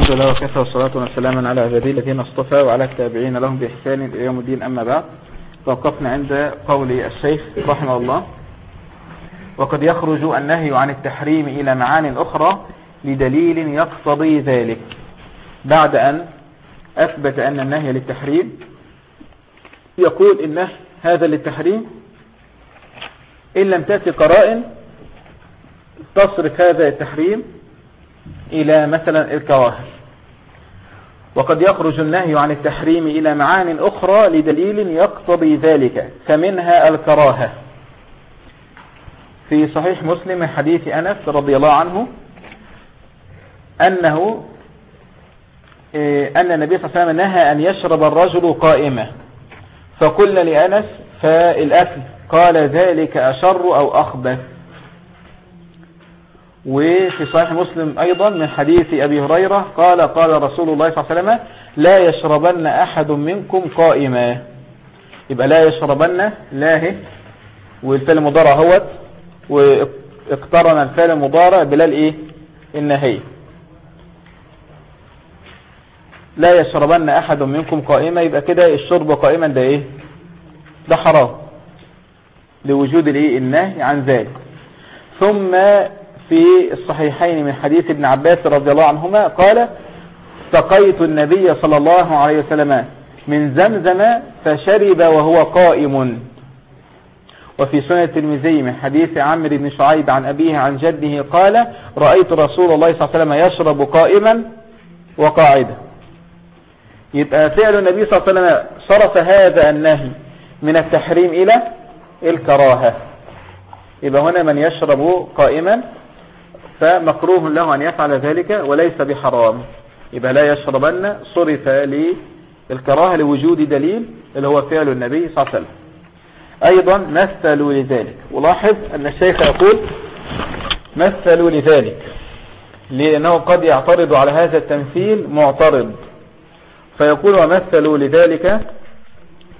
الحمد لله وكفى والصلاة والسلام على عبادي الذين اصطفى وعلى التابعين لهم بإحسان إلى يوم الدين. أما بعد توقفنا عند قول الشيخ رحمه الله. وقد يخرج النهي عن التحريم إلى معان أخرى لدليل يقتضي ذلك بعد أن أثبت أن النهي للتحريم يقول إنه هذا للتحريم إن لم تأتي قرائن تصرف هذا التحريم إلى مثلا الكراهة وقد يخرج النهي عن التحريم إلى معان أخرى لدليل يقتضي ذلك فمنها الكراهة. في صحيح مسلم حديث أنس رضي الله عنه أنه إيه، أن النبي صلى الله عليه وسلم نهى أن يشرب الرجل قائمة. فقلنا لأنس فالأكل قال ذلك أشر أو أخبث. وفي صحيح مسلم أيضا من حديث أبي هريرة قال قال رسول الله صلى الله عليه وسلم لا يشربن أحد منكم قائما. يبقى لا يشربن لا والفعل المضارع هوت. واقترن الفعل المضارع بلا الايه النهي لا يشربن أحد منكم قائما. يبقى كده الشرب قائما ده إيه؟ ده حرام. لوجود الإيه؟ النهي عن ذلك. ثم في الصحيحين من حديث ابن عباس رضي الله عنهما قال سقيت النبي صلى الله عليه وسلم من زمزم فشرب وهو قائم. وفي سنة الترمذي من حديث عمرو بن شعيب عن أبيه عن جده قال رأيت رسول الله صلى الله عليه وسلم يشرب قائما وقاعدا. يبقى فعل النبي صلى الله عليه وسلم صرف هذا النهي من التحريم إلى الكراهة. يبقى هنا من يشرب قائما فمكروه له أن يفعل ذلك وليس بحرام. يبقى لا يشربن صرف للكراهة لوجود دليل اللي هو فعل النبي صلى الله عليه وسلم. أيضا مثلوا لذلك. ولاحظ أن الشيخ يقول مثلوا لذلك لأنه قد يعترض على هذا التمثيل معترض. فيقول ومثلوا لذلك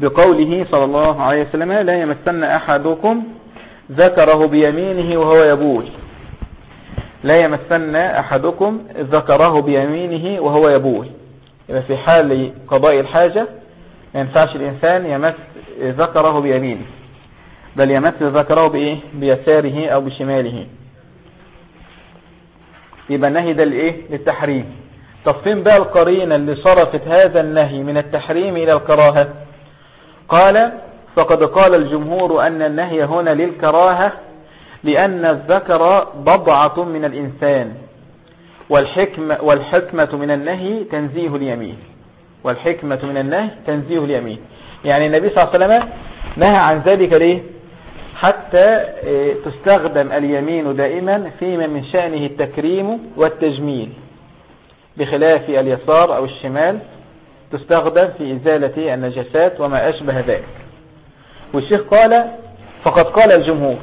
بقوله صلى الله عليه وسلم لا يمسن أحدكم ذكره بيمينه وهو يبول. لا يمسن أحدكم ذكره بيمينه وهو يبول. يبقى في حال قضاء الحاجة ما ينفعش الإنسان يمس ذكره بيمينه بل يمس ذكره بإيه؟ بيساره أو بشماله. يبقى النهي ده لإيه؟ للتحريم. طب فين بقى القرينة اللي صرفت هذا النهي من التحريم إلى الكراهة. قال فقد قال الجمهور أن النهي هنا للكراهة لأن الذكر بضعة من الإنسان والحكمة, والحكمة من النهي تنزيه اليمين. والحكمة من النهي تنزيه اليمين. يعني النبي صلى الله عليه وسلم نهى عن ذلك ليه؟ حتى آه، تستخدم اليمين دائما فيما من شأنه التكريم والتجميل. بخلاف اليسار أو الشمال تستخدم في إزالة النجسات وما أشبه ذلك. والشيخ قال فقد قال الجمهور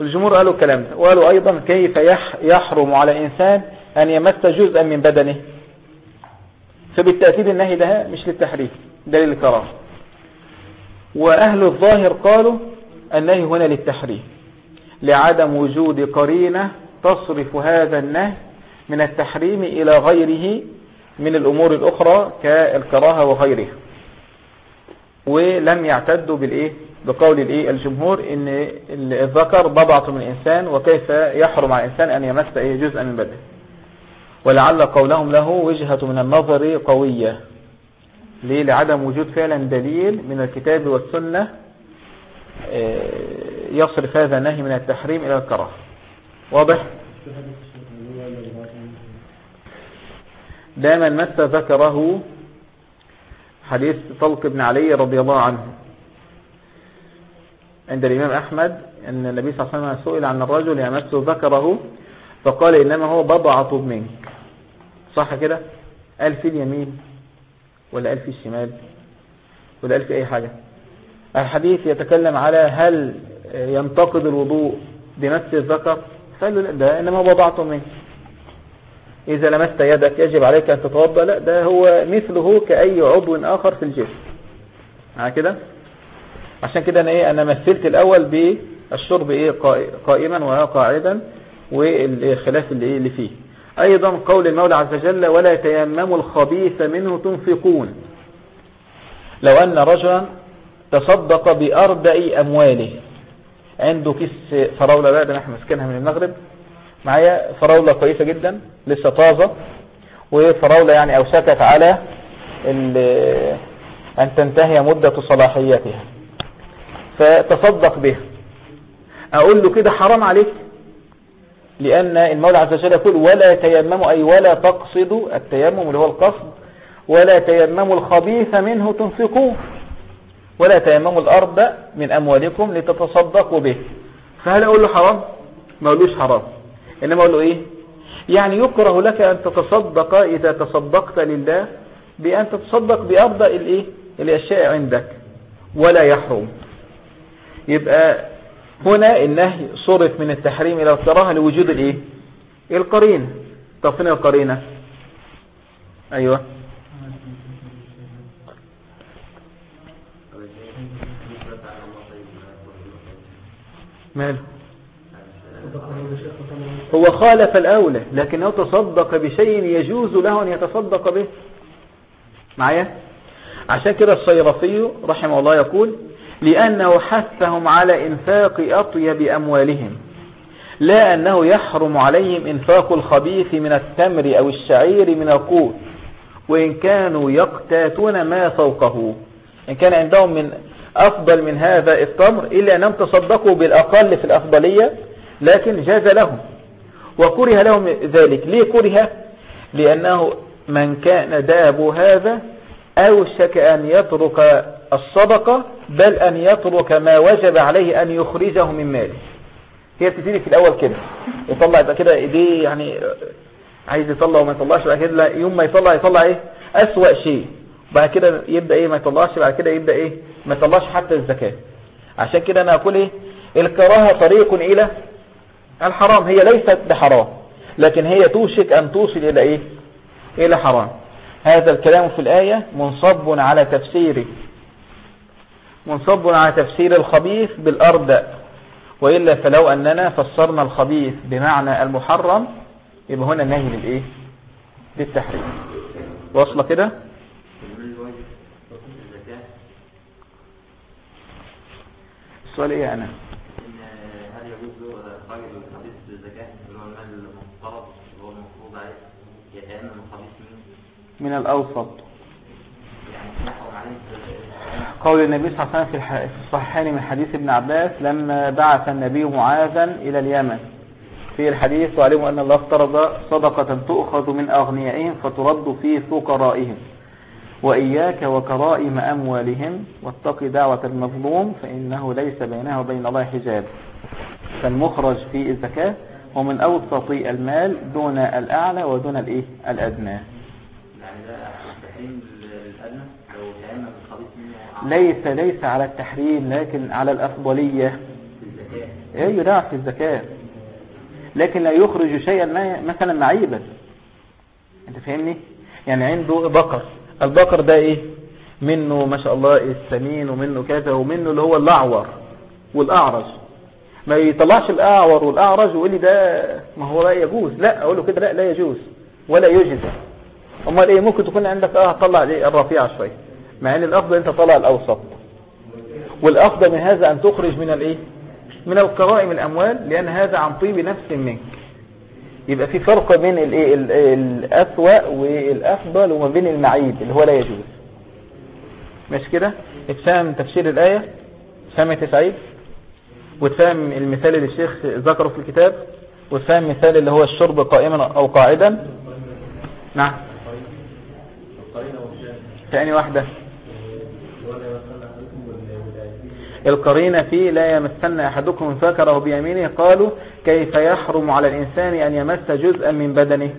الجمهور قالوا الكلام ده وقالوا أيضا كيف يحرم على إنسان أن يمس جزءا من بدنه. فبالتأكيد النهي ده مش للتحريف ده للكرام وأهل الظاهر قالوا النهي هنا للتحريف لعدم وجود قرينة تصرف هذا النهي من التحريم إلى غيره من الأمور الأخرى كالكراهة وغيرها. ولم يعتدوا بالإيه؟ بقول الإيه الجمهور إن الذكر بضعة من الإنسان وكيف يحرم على الإنسان أن يمس أي جزء من بدنه. ولعل قولهم له وجهة من النظر قوية. ليه؟ لعدم وجود فعلا دليل من الكتاب والسنة آه، يصرف هذا النهي من التحريم إلى الكراهة. واضح؟ دائما مس ذكره حديث طلق بن علي رضي الله عنه. عند الإمام أحمد أن النبي صلى الله عليه وسلم سئل عن الرجل يمس ذكره فقال إنما هو بضعة منك. صح كده؟ قال في اليمين ولا قال في الشمال ولا قال في أي حاجة. الحديث يتكلم على هل ينتقد الوضوء بمس الذكر؟ فقال له لا ده إنما بضعة منك. إذا لمست يدك يجب عليك أن تتوضأ. لا ده هو مثله كأي عضو آخر في الجسم. مع كده؟ عشان كده أنا, إيه أنا مثلت الأول بالشرب إيه قائما وقاعدا والخلاف اللي, إيه اللي فيه. أيضا قول المولى عز وجل ولا تيمموا الخبيث منه تنفقون. لو أن رجلا تصدق بأردأ أمواله عنده كيس فراولة بقى ده إحنا ماسكينها من المغرب. معايا؟ فراولة كويسة جدا لسه طازة. وفراولة يعني أوشكت على أن تنتهي مدة صلاحيتها. فتصدق بها. أقول له كده حرام عليك. لأن المولى عز وجل يقول ولا تيمموا أي ولا تقصدوا التيمم اللي هو القصد ولا تيمموا الخبيث منه تنفقوه ولا تيمموا الأرض من أموالكم لتتصدقوا به. فهل أقول له حرام؟ ما أقولوش حرام. إنما أقول له إيه؟ يعني يكره لك أن تتصدق إذا تصدقت لله بأن تتصدق بأرض الإيه؟ الأشياء عندك ولا يحرم. يبقى هنا النهي صرف من التحريم إلى الكراهة لوجود الإيه؟ القرينة. طب فين القرينة؟ أيوة. ماله؟ هو خالف الأولى لكنه تصدق بشيء يجوز له أن يتصدق به. معايا؟ عشان كده الصيرفي رحمه الله يقول لأنه حثهم على إنفاق أطيب أموالهم لا أنه يحرم عليهم إنفاق الخبيث من التمر أو الشعير من القوت وإن كانوا يقتاتون ما فوقه. إن كان عندهم من أفضل من هذا التمر إلا أنهم تصدقوا بالأقل في الأفضلية لكن جاز لهم وكره لهم ذلك. ليه كره؟ لأنه من كان داب هذا أوشك أن يترك الصدقة بل أن يترك ما وجب عليه أن يخرجه من ماله. هي بتبتدي في الأول كده. يطلع يبقى كده إيديه يعني عايز يطلع وما يطلعش بعد كده يوم ما يطلع يطلع إيه؟ أسوأ شيء. بعد كده يبدأ إيه؟ ما يطلعش بعد كده يبدأ إيه؟ ما يطلعش حتى الزكاة. عشان كده أنا أقول إيه؟ الكراهة طريق إلى الحرام. هي ليست بحرام لكن هي توشك أن توصل إلى إيه؟ إلى حرام. هذا الكلام في الآية منصب على تفسيره منصب على تفسير الخبيث بالأرض وإلا فلو أننا فسرنا الخبيث بمعنى المحرم يبقى هنا نهي للإيه؟ للتحريم. واصلة كده؟ السؤال إيه أنا؟ هل يجوز الخبيث بالزكاة اللي هو المال المفترض اللي هو المفروض عليه يتأمن الخبيث من الأوسط. يعني نحو عليه قول النبي صلى الله عليه وسلم في الصحيحين من حديث ابن عباس لما بعث النبي معاذا إلى اليمن. في الحديث وعلموا أن الله افترض صدقة تؤخذ من أغنيائهم فترد في فقرائهم وإياك وكرائم أموالهم واتق دعوة المظلوم فإنه ليس بينها وبين الله حجاب. فالمخرج في الزكاة هو من أوسط المال دون الأعلى ودون الإيه؟ الأدنى يعني ده تحريم للأدنى لو تأمن الخبيث منه ليس ليس على التحريم لكن على الأفضلية. إيه يدعى في الزكاة. لكن لا يخرج شيئا ما مثلا معيبا. أنت فاهمني؟ يعني عنده بقر. البقر ده إيه؟ منه ما شاء الله السمين ومنه كذا ومنه اللي هو الأعور والأعرج. ما يطلعش الأعور والأعرج ويقول لي ده ما هو لا يجوز. لا أقول له كده لا لا يجوز ولا يجزى. أمال إيه ممكن تكون عندك آه طلع إيه الرفيع شوية. مع إن الافضل أنت طلع الأوسط. والافضل من هذا أن تخرج من الإيه؟ من القرائم الأموال لأن هذا عن طيب نفس منك. يبقى في فرق بين الإيه؟ ال- الأسوأ والأفضل وما بين المعيب اللي هو لا يجوز. مش كده؟ اتفهم تفسير الآية؟ فهم سعيد؟ وتفهم المثال اللي الشيخ ذكره في الكتاب؟ وتفهم مثال اللي هو الشرب قائما أو قاعدا؟ نعم. ثاني واحدة؟ القرينة فيه لا يمسن أحدكم فكره بيمينه. قالوا كيف يحرم على الإنسان أن يمس جزءا من بدنه؟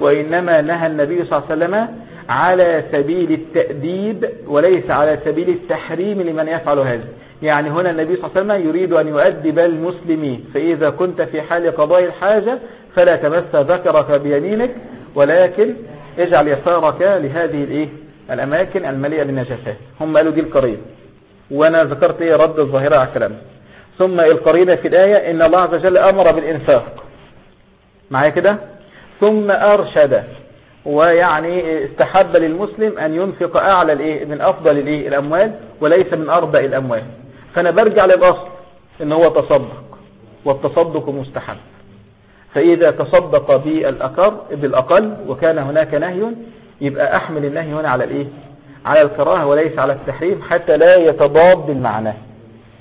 وإنما نهى النبي صلى الله عليه وسلم على سبيل التأديب وليس على سبيل التحريم لمن يفعل هذا. يعني هنا النبي صلى الله عليه وسلم يريد أن يؤدب المسلمين. فإذا كنت في حال قضاء الحاجة فلا تمس ذكرك بيمينك ولكن اجعل يسارك لهذه؟ الأماكن المليئة بالنجاسات. هم قالوا دي القريب وأنا ذكرت إيه رد الظاهرة على كلام ثم القرينة في الآية إن الله عز وجل أمر بالإنفاق. معايا كده؟ ثم أرشد ويعني استحب للمسلم أن ينفق أعلى الإيه من أفضل الإيه الأموال وليس من أربع الأموال. فأنا برجع للأصل إن هو تصدق والتصدق مستحب. فإذا تصدق بالأقل وكان هناك نهي يبقى أحمل النهي هنا على الإيه؟ على الكراهة وليس على التحريم حتى لا يتضاد بالمعنى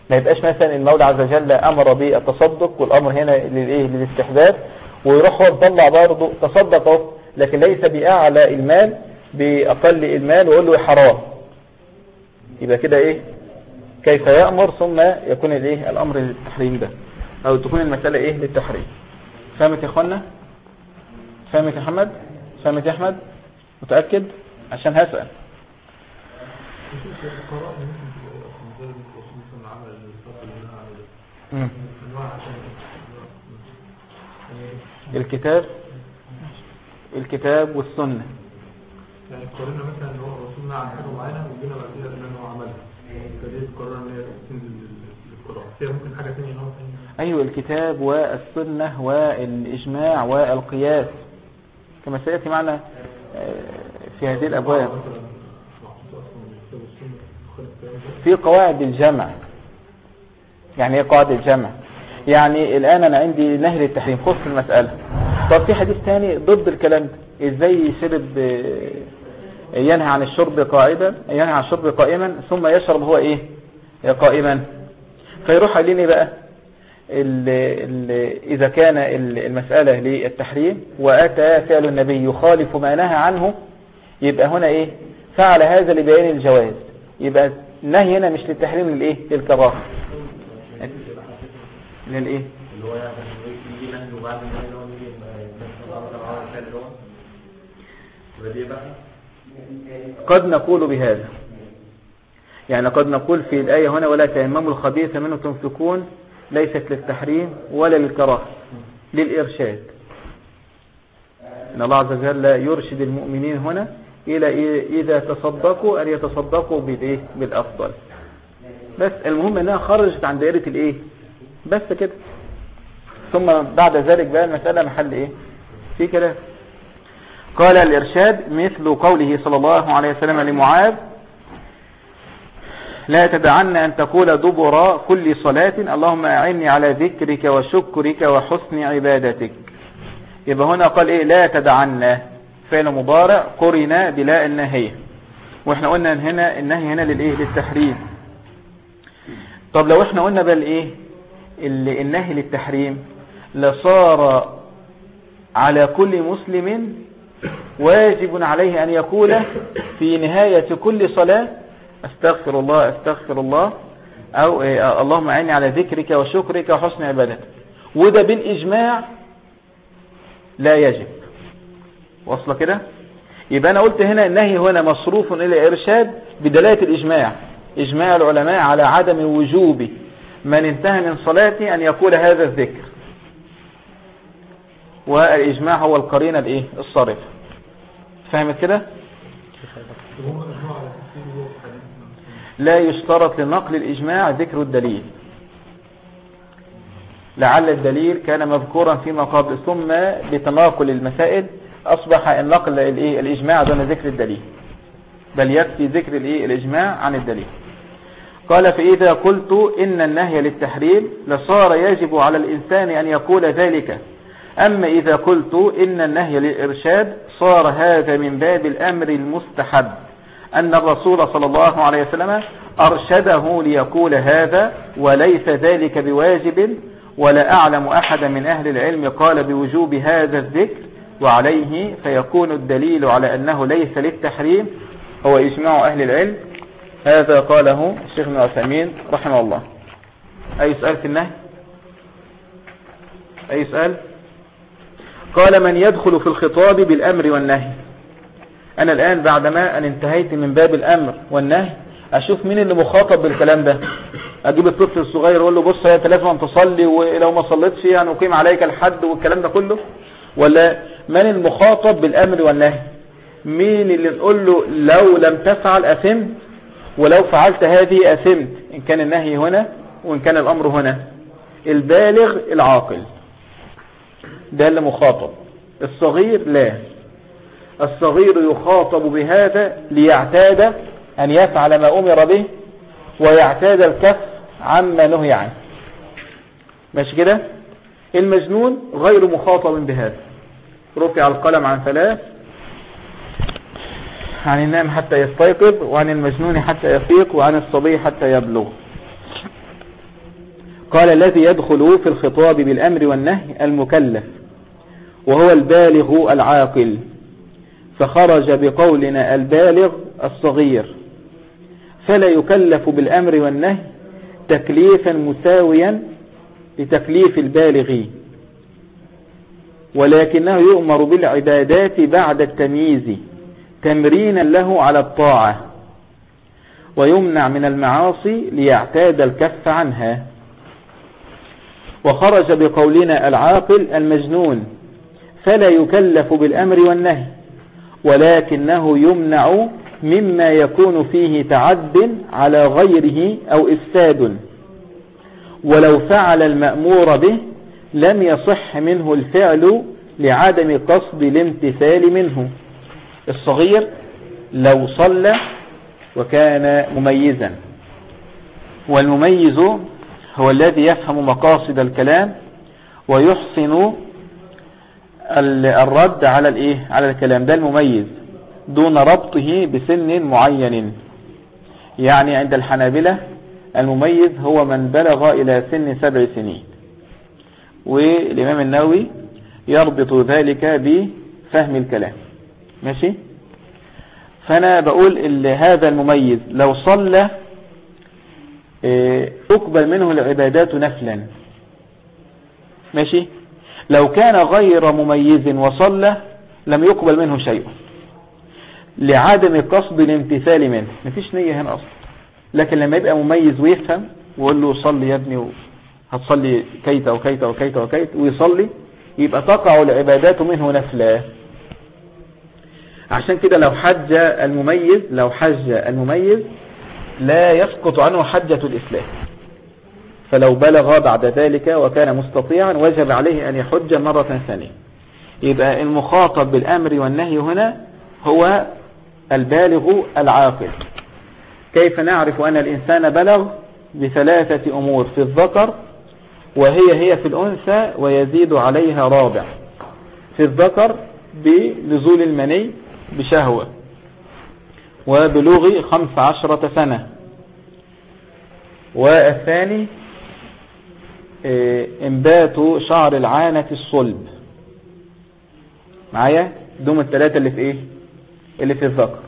ما يبقاش مثلا المولى عز وجل أمر بالتصدق والأمر هنا للإيه؟ للاستحباب ويروح هو يطلع برضه تصدق اهو لكن ليس بأعلى المال بأقل المال ويقول له حرام. يبقى كده إيه؟ كيف يأمر ثم يكون الإيه؟ الأمر للتحريم ده أو تكون المسألة إيه؟ للتحريم. فهمت يا إخوانا؟ فهمت يا محمد؟ فهمت يا أحمد؟ متأكد؟ عشان هسأل. الكتاب الكتاب والسنة. يعني قارنا مثلا ان هو الرسول نعم حاجة معينة وجينا بعد كده إن هو عملها فدي قررنا إن هي تنزل للقراءه فيها ممكن حاجة ثانية نوع أيوة الكتاب والسنة والإجماع والقياس. كما سيأتي معنا آه، في هذه الأبواب مثلا محطوط أصلا من الكتاب والسنة مخالف الكلام ده في قواعد الجمع. يعني إيه قواعد الجمع؟ يعني الآن أنا عندي نهر التحريم خص المسألة. طب في حديث تاني ضد الكلام ده إزاي شرب آه، ينهى عن الشرب قاعدا ينهى عن الشرب قائما ثم يشرب هو إيه؟ قائما. فيروح لي بقى ال ال إذا كان ال- المسألة للتحريم وأتى فعل النبي يخالف ما نهى عنه يبقى هنا إيه؟ فعل هذا لبيان الجواز. يبقى النهي هنا مش للتحريم للإيه؟ للكراهة. للإيه؟ اللي هو يعني قد نقول بهذا. يعني قد نقول في الآية هنا ولا تيمموا الخبيث منه تنفقون ليست للتحريم ولا للكراهة للإرشاد. إن الله عز وجل يرشد المؤمنين هنا إلى إذا تصدقوا أن يتصدقوا بالإيه بالأفضل. بس المهم أنها خرجت عن دائرة الإيه؟ بس كده. ثم بعد ذلك بقى المسألة محل إيه؟ في كلام. قال الإرشاد مثل قوله صلى الله عليه وسلم لمعاذ لا تدعن أن تقول دبر كل صلاة اللهم أعني على ذكرك وشكرك وحسن عبادتك. يبقى هنا قال إيه؟ لا تدعن. فعل مضارع قرن بلا النهي. وإحنا قلنا إن هنا النهي هنا للإيه؟ للتحريم. طب لو إحنا قلنا بقى الإيه؟ ال- النهي للتحريم. لصار على كل مسلم واجب عليه أن يقول في نهاية كل صلاة أستغفر الله أستغفر الله أو إيه، اللهم أعني على ذكرك وشكرك وحسن عبادتك. وده بالإجماع لا يجب. وصل كده؟ يبقى أنا قلت هنا النهي هنا مصروف إلى إرشاد بدلالة الإجماع إجماع العلماء على عدم وجوب من انتهى من صلاته أن يقول هذا الذكر. والإجماع هو القرينة الإيه؟ الصارفة فهمت كده؟ لا يشترط لنقل الإجماع ذكر الدليل. لعل الدليل كان مذكورا فيما قبل ثم بتناقل المسائل أصبح النقل الإيه؟ الإجماع دون ذكر الدليل بل يكفي ذكر الإيه؟ الإجماع عن الدليل قال فإذا قلت إن النهي للتحريم لصار يجب على الإنسان أن يقول ذلك أما إذا قلت إن النهي للإرشاد صار هذا من باب الأمر المستحب أن الرسول صلى الله عليه وسلم أرشده ليقول هذا وليس ذلك بواجب ولا أعلم أحدا من أهل العلم قال بوجوب هذا الذكر وعليه فيكون الدليل على أنه ليس للتحريم هو إجماع أهل العلم. هذا قاله الشيخ ابن عثيمين رحمه الله. أي سؤال في النهي؟ أي سؤال؟ قال من يدخل في الخطاب بالأمر والنهي. أنا الآن بعدما أن انتهيت من باب الأمر والنهي أشوف مين اللي مخاطب بالكلام ده؟ أجيب الطفل الصغير وأقول له بص يا أنت لازم تصلي ولو ما صليتش يعني أقيم عليك الحد والكلام ده كله. ولا من المخاطب بالأمر والنهي؟ مين اللي نقول له لو لم تفعل أثمت ولو فعلت هذه أثمت إن كان النهي هنا وإن كان الأمر هنا. البالغ العاقل. ده اللي مخاطب. الصغير لا. الصغير يخاطب بهذا ليعتاد أن يفعل ما أمر به ويعتاد الكف عما نهي عنه. ماشي كده؟ المجنون غير مخاطب بهذا. رفع القلم عن ثلاث. عن النائم حتى يستيقظ وعن المجنون حتى يفيق وعن الصبي حتى يبلغ. قال الذي يدخل في الخطاب بالأمر والنهي المكلف وهو البالغ العاقل. فخرج بقولنا البالغ الصغير. فلا يكلف بالأمر والنهي تكليفا مساويا لتكليف البالغ. ولكنه يؤمر بالعبادات بعد التمييز تمرينا له على الطاعة ويمنع من المعاصي ليعتاد الكف عنها. وخرج بقولنا العاقل المجنون فلا يكلف بالأمر والنهي ولكنه يمنع مما يكون فيه تعد على غيره أو إفساد. ولو فعل المأمور به لم يصح منه الفعل لعدم قصد الامتثال منه. الصغير لو صلى وكان مميزا. والمميز هو الذي يفهم مقاصد الكلام ويحسن الرد على الايه؟ على الكلام. ده المميز. دون ربطه بسن معين. يعني عند الحنابلة المميز هو من بلغ إلى سن سبع سنين. والإمام النووي يربط ذلك بفهم الكلام. ماشي؟ فأنا بقول هذا المميز لو صلى تقبل منه العبادات نفلا. ماشي؟ لو كان غير مميز وصلى لم يقبل منه شيء. لعدم قصد الامتثال منه. مفيش نية هنا أصلا. لكن لما يبقى مميز ويفهم ويقول له صلي يا ابني هتصلي كيت وكيت وكيت وكيت ويصلي يبقى تقع العبادات منه نفلا. عشان كده لو حج المميز لو حج المميز لا يسقط عنه حجة الإسلام. فلو بلغ بعد ذلك وكان مستطيعا وجب عليه أن يحج مرة ثانية. يبقى المخاطب بالأمر والنهي هنا هو البالغ العاقل. كيف نعرف أن الإنسان بلغ؟ بثلاثة أمور في الذكر وهي هي في الأنثى ويزيد عليها رابع. في الذكر بنزول المني بشهوة وبلوغ خمس عشرة سنة. والثاني إنبات شعر العانة الصلب. معايا؟ دوم الثلاثة اللي في إيه؟ اللي في الذكر.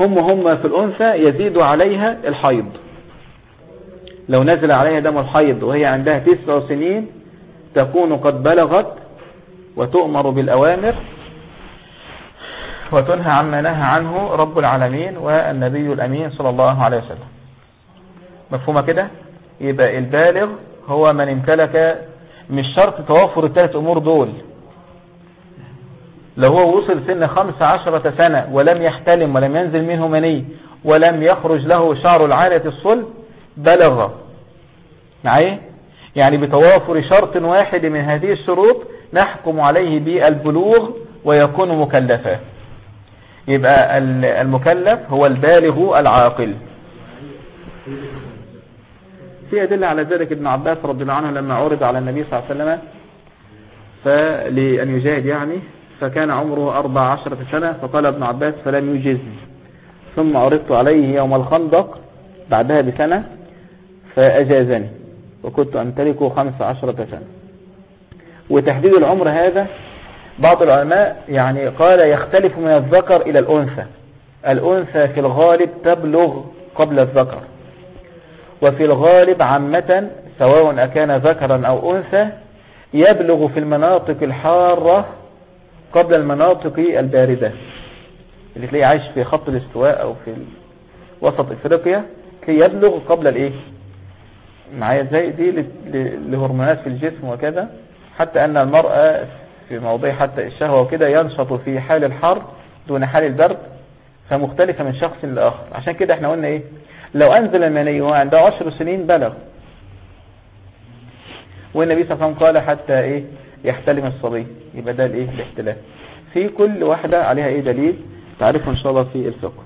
هم هم في الأنثى يزيد عليها الحيض. لو نزل عليها دم الحيض وهي عندها تسع سنين تكون قد بلغت وتؤمر بالأوامر وتنهى عما نهى عنه رب العالمين والنبي الأمين صلى الله عليه وسلم. مفهومة كده؟ يبقى البالغ هو من امتلك مش شرط توافر الثلاث أمور دول. لو هو وصل سن خمس عشرة سنة ولم يحتلم ولم ينزل منه مني ولم يخرج له شعر العالية الصلب بلغ. معي يعني بتوافر شرط واحد من هذه الشروط نحكم عليه بالبلوغ ويكون مكلفا. يبقى المكلف هو البالغ العاقل. في أدلة على ذلك ابن عباس رضي الله عنه لما عرض على النبي صلى الله عليه وسلم فلأن يجاهد يعني فكان عمره أربع عشرة سنة فقال ابن عباس فلم يجزني. ثم عرضت عليه يوم الخندق بعدها بسنة فأجازني. وكنت أمتلك خمس عشرة سنة وتحديد العمر هذا بعض العلماء يعني قال يختلف من الذكر إلى الأنثى. الأنثى في الغالب تبلغ قبل الذكر. وفي الغالب عامة سواء أكان ذكرا أو أنثى يبلغ في المناطق الحارة قبل المناطق الباردة. اللي تلاقيه عايش في خط الاستواء أو في وسط إفريقيا يبلغ قبل الإيه؟ معايا زي دي لهرمونات في الجسم وكذا حتى أن المرأة في موضوع حتى الشهوة وكده ينشط في حال الحر دون حال البرد فمختلفة من شخص لآخر. عشان كده إحنا قلنا إيه؟ لو أنزل المني وهو عنده عشر سنين بلغ. والنبي صلى الله عليه وسلم قال حتى إيه؟ يحتلم الصبي. يبقى ده الإيه؟ الاحتلال. في كل واحدة عليها إيه دليل؟ تعرفه إن شاء الله في الفقه.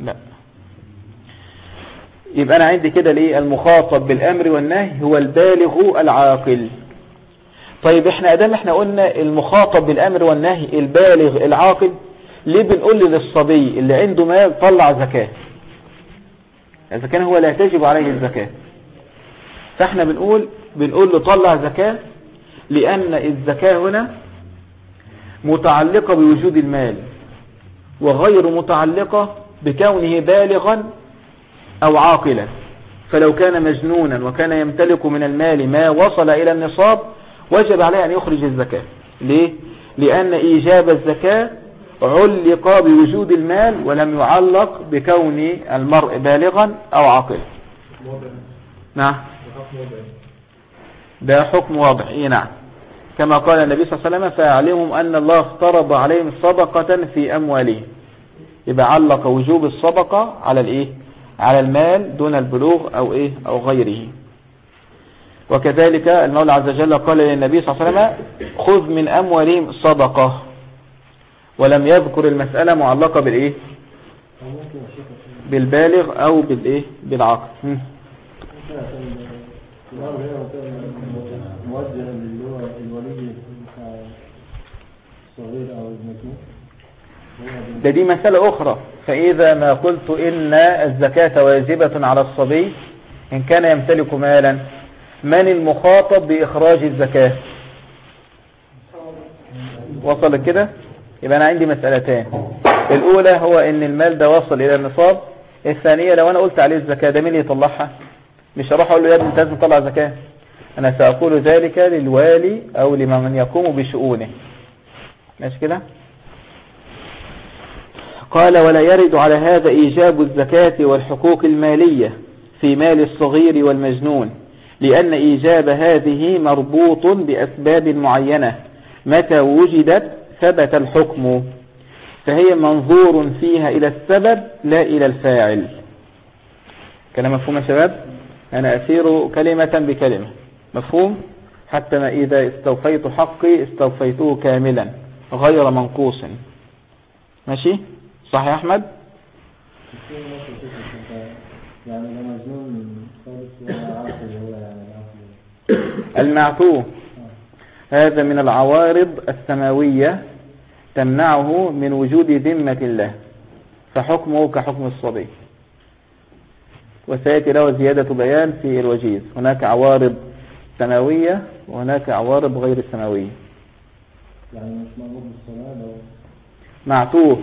لا. يبقى أنا عندي كده ليه؟ المخاطب بالأمر والنهي هو البالغ العاقل. طيب إحنا أدام إحنا قلنا المخاطب بالأمر والنهي البالغ العاقل ليه بنقول للصبي اللي عنده مال طلع زكاة؟ إذا كان هو لا تجب عليه الزكاة. فإحنا بنقول بنقول له طلع زكاة لأن الزكاة هنا متعلقة بوجود المال وغير متعلقة بكونه بالغا أو عاقلا. فلو كان مجنونا وكان يمتلك من المال ما وصل إلى النصاب وجب عليه أن يخرج الزكاة. ليه؟ لأن إيجاب الزكاة علق بوجود المال ولم يعلق بكون المرء بالغا أو عاقلا. نعم. ده حكم واضح. إيه نعم. كما قال النبي صلى الله عليه وسلم فاعلمهم أن الله افترض عليهم صدقة في أموالهم. يبقى علق وجوب الصدقة على الإيه؟ على المال دون البلوغ أو إيه؟ أو غيره. وكذلك المولى عز وجل قال للنبي صلى الله عليه وسلم خذ من أموالهم صدقة. ولم يذكر المسألة معلقة الشيخ بالبالغ بالعقل أو المجنون هو ده دي مسألة أخرى. فإذا ما قلت إن الزكاة واجبة على الصبي إن كان يمتلك مالا من المخاطب بإخراج الزكاة؟ وصل كده؟ يبقى أنا عندي مسألتين. الأولى هو إن المال ده وصل إلى النصاب. الثانية لو أنا قلت عليه الزكاة ده مين يطلعها؟ مش هروح أقول له يا ابني أنت لازم تطلع زكاة. أنا سأقول ذلك للوالي أو لمن يقوم بشؤونه. ماشي كده؟ قال ولا يرد على هذا إيجاب الزكاة والحقوق المالية في مال الصغير والمجنون لأن إيجاب هذه مربوط بأسباب معينة متى وجدت ثبت الحكم فهي منظور فيها إلى السبب لا إلى الفاعل. كلام مفهوم يا شباب؟ أنا أسير كلمة بكلمة. مفهوم؟ حتى ما إذا استوفيت حقي استوفيته كاملا غير منقوص. ماشي؟ صح يا العقل المعتوه هذا من العوارض السماوية تمنعه من وجود ذمة الله فحكمه كحكم الصبي. وسيأتي له زيادة بيان في الوجيز. هناك عوارض سماوية وهناك عوارض غير سماوية يعني مش مأمور بالصلاة معتوه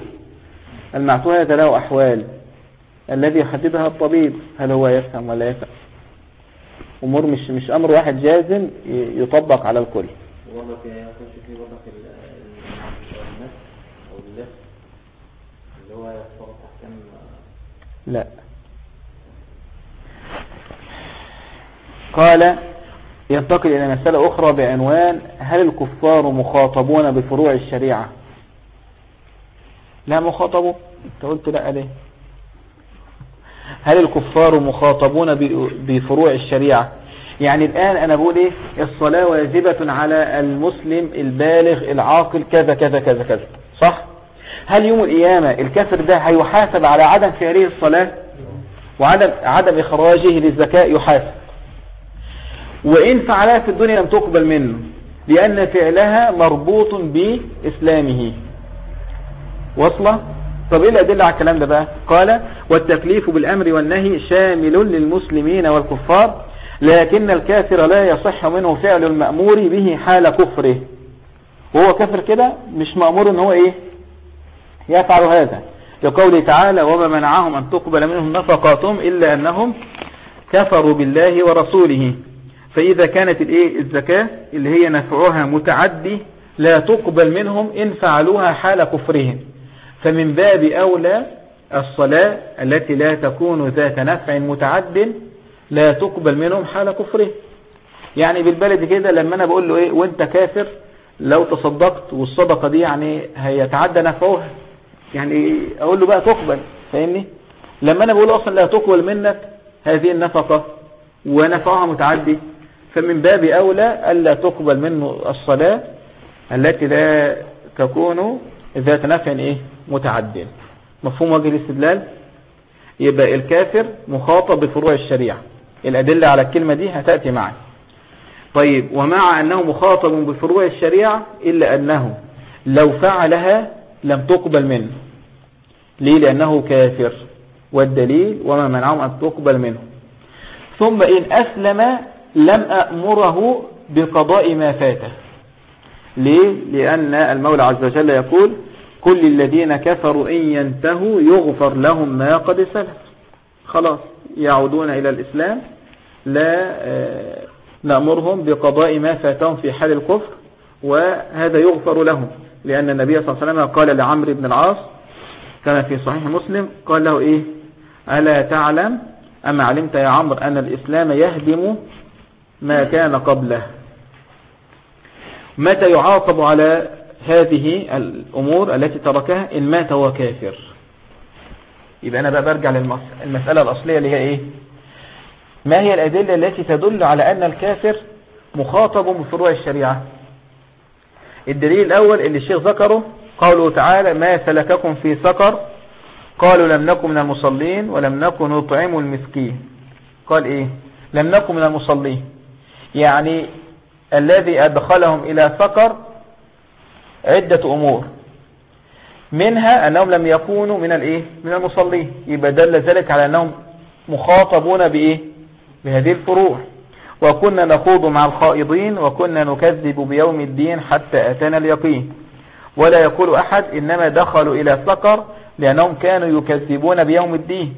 المعتوه له أحوال. الذي يحددها الطبيب هل هو يفهم ولا يفهم؟ أمور مش مش أمر واحد جازم يطبق على الكل. لا. قال ينتقل إلى مسألة أخرى بعنوان هل الكفار مخاطبون بفروع الشريعة؟ لا مخاطبوا انت قلت لا ليه هل الكفار مخاطبون بفروع الشريعة؟ يعني الآن أنا بقول إيه؟ الصلاة واجبة على المسلم البالغ العاقل كذا كذا كذا كذا. صح؟ هل يوم القيامة الكافر ده هيحاسب على عدم فعله الصلاة؟ وعدم عدم إخراجه للزكاة يحاسب. وإن فعلها في الدنيا لم تقبل منه لأن فعلها مربوط بإسلامه. وصلة؟ طب إيه الأدلة على الكلام ده بقى؟ قال والتكليف بالأمر والنهي شامل للمسلمين والكفار لكن الكافر لا يصح منه فعل المأمور به حال كفره. وهو كافر كده مش مأمور إن هو إيه؟ يفعل هذا. لقوله تعالى وما منعهم أن تقبل منهم نفقاتهم إلا أنهم كفروا بالله ورسوله. فإذا كانت الإيه؟ الزكاة اللي هي نفعها متعدي لا تقبل منهم إن فعلوها حال كفرهم. فمن باب أولى الصلاة التي لا تكون ذات نفع متعد لا تقبل منهم حال كفرهم يعني بالبلد كده لما أنا بقول له إيه وأنت كافر لو تصدقت والصدقة دي يعني هيتعدى نفعها يعني أقول له بقى تقبل فاهمني؟ لما أنا بقول أصلا لا تقبل منك هذه النفقة ونفعها متعدي فمن باب أولى ألا تقبل منه الصلاة التي لا تكون ذات نفع إيه؟ متعدل. مفهوم وجه الاستدلال؟ يبقى الكافر مخاطب بفروع الشريعة. الأدلة على الكلمة دي هتأتي معي طيب ومع أنه مخاطب بفروع الشريعة إلا أنه لو فعلها لم تقبل منه. ليه؟ لأنه كافر. والدليل وما منعهم أن تقبل منه. ثم إن أسلم لم أأمره بقضاء ما فاته. ليه؟ لأن المولى عز وجل يقول كل الذين كفروا إن ينتهوا يغفر لهم ما قد سلف. خلاص يعودون إلى الإسلام لا آه، نأمرهم بقضاء ما فاتهم في حال الكفر وهذا يغفر لهم. لأن النبي صلى الله عليه وسلم قال لعمرو بن العاص كما في صحيح مسلم قال له إيه؟ ألا تعلم أما علمت يا عمرو أن الإسلام يهدم ما كان قبله؟ متى يعاقب على هذه الأمور التي تركها؟ إن مات هو كافر. يبقى أنا بقى برجع للمسألة الأصلية اللي هي إيه؟ ما هي الأدلة التي تدل على أن الكافر مخاطب بفروع الشريعة؟ الدليل الأول اللي الشيخ ذكره قوله تعالى ما سلككم في سقر قالوا لم نكن من المصلين ولم نكن نطعم المسكين قال إيه؟ لم نكن من المصلين يعني الذي أدخلهم إلى سقر عدة أمور. منها أنهم لم يكونوا من الإيه؟ من المصلين. يبقى دل ذلك على أنهم مخاطبون بإيه؟ بهذه الفروع. وكنا نخوض مع الخائضين وكنا نكذب بيوم الدين حتى أتانا اليقين. ولا يقول أحد إنما دخلوا إلى سقر لأنهم كانوا يكذبون بيوم الدين.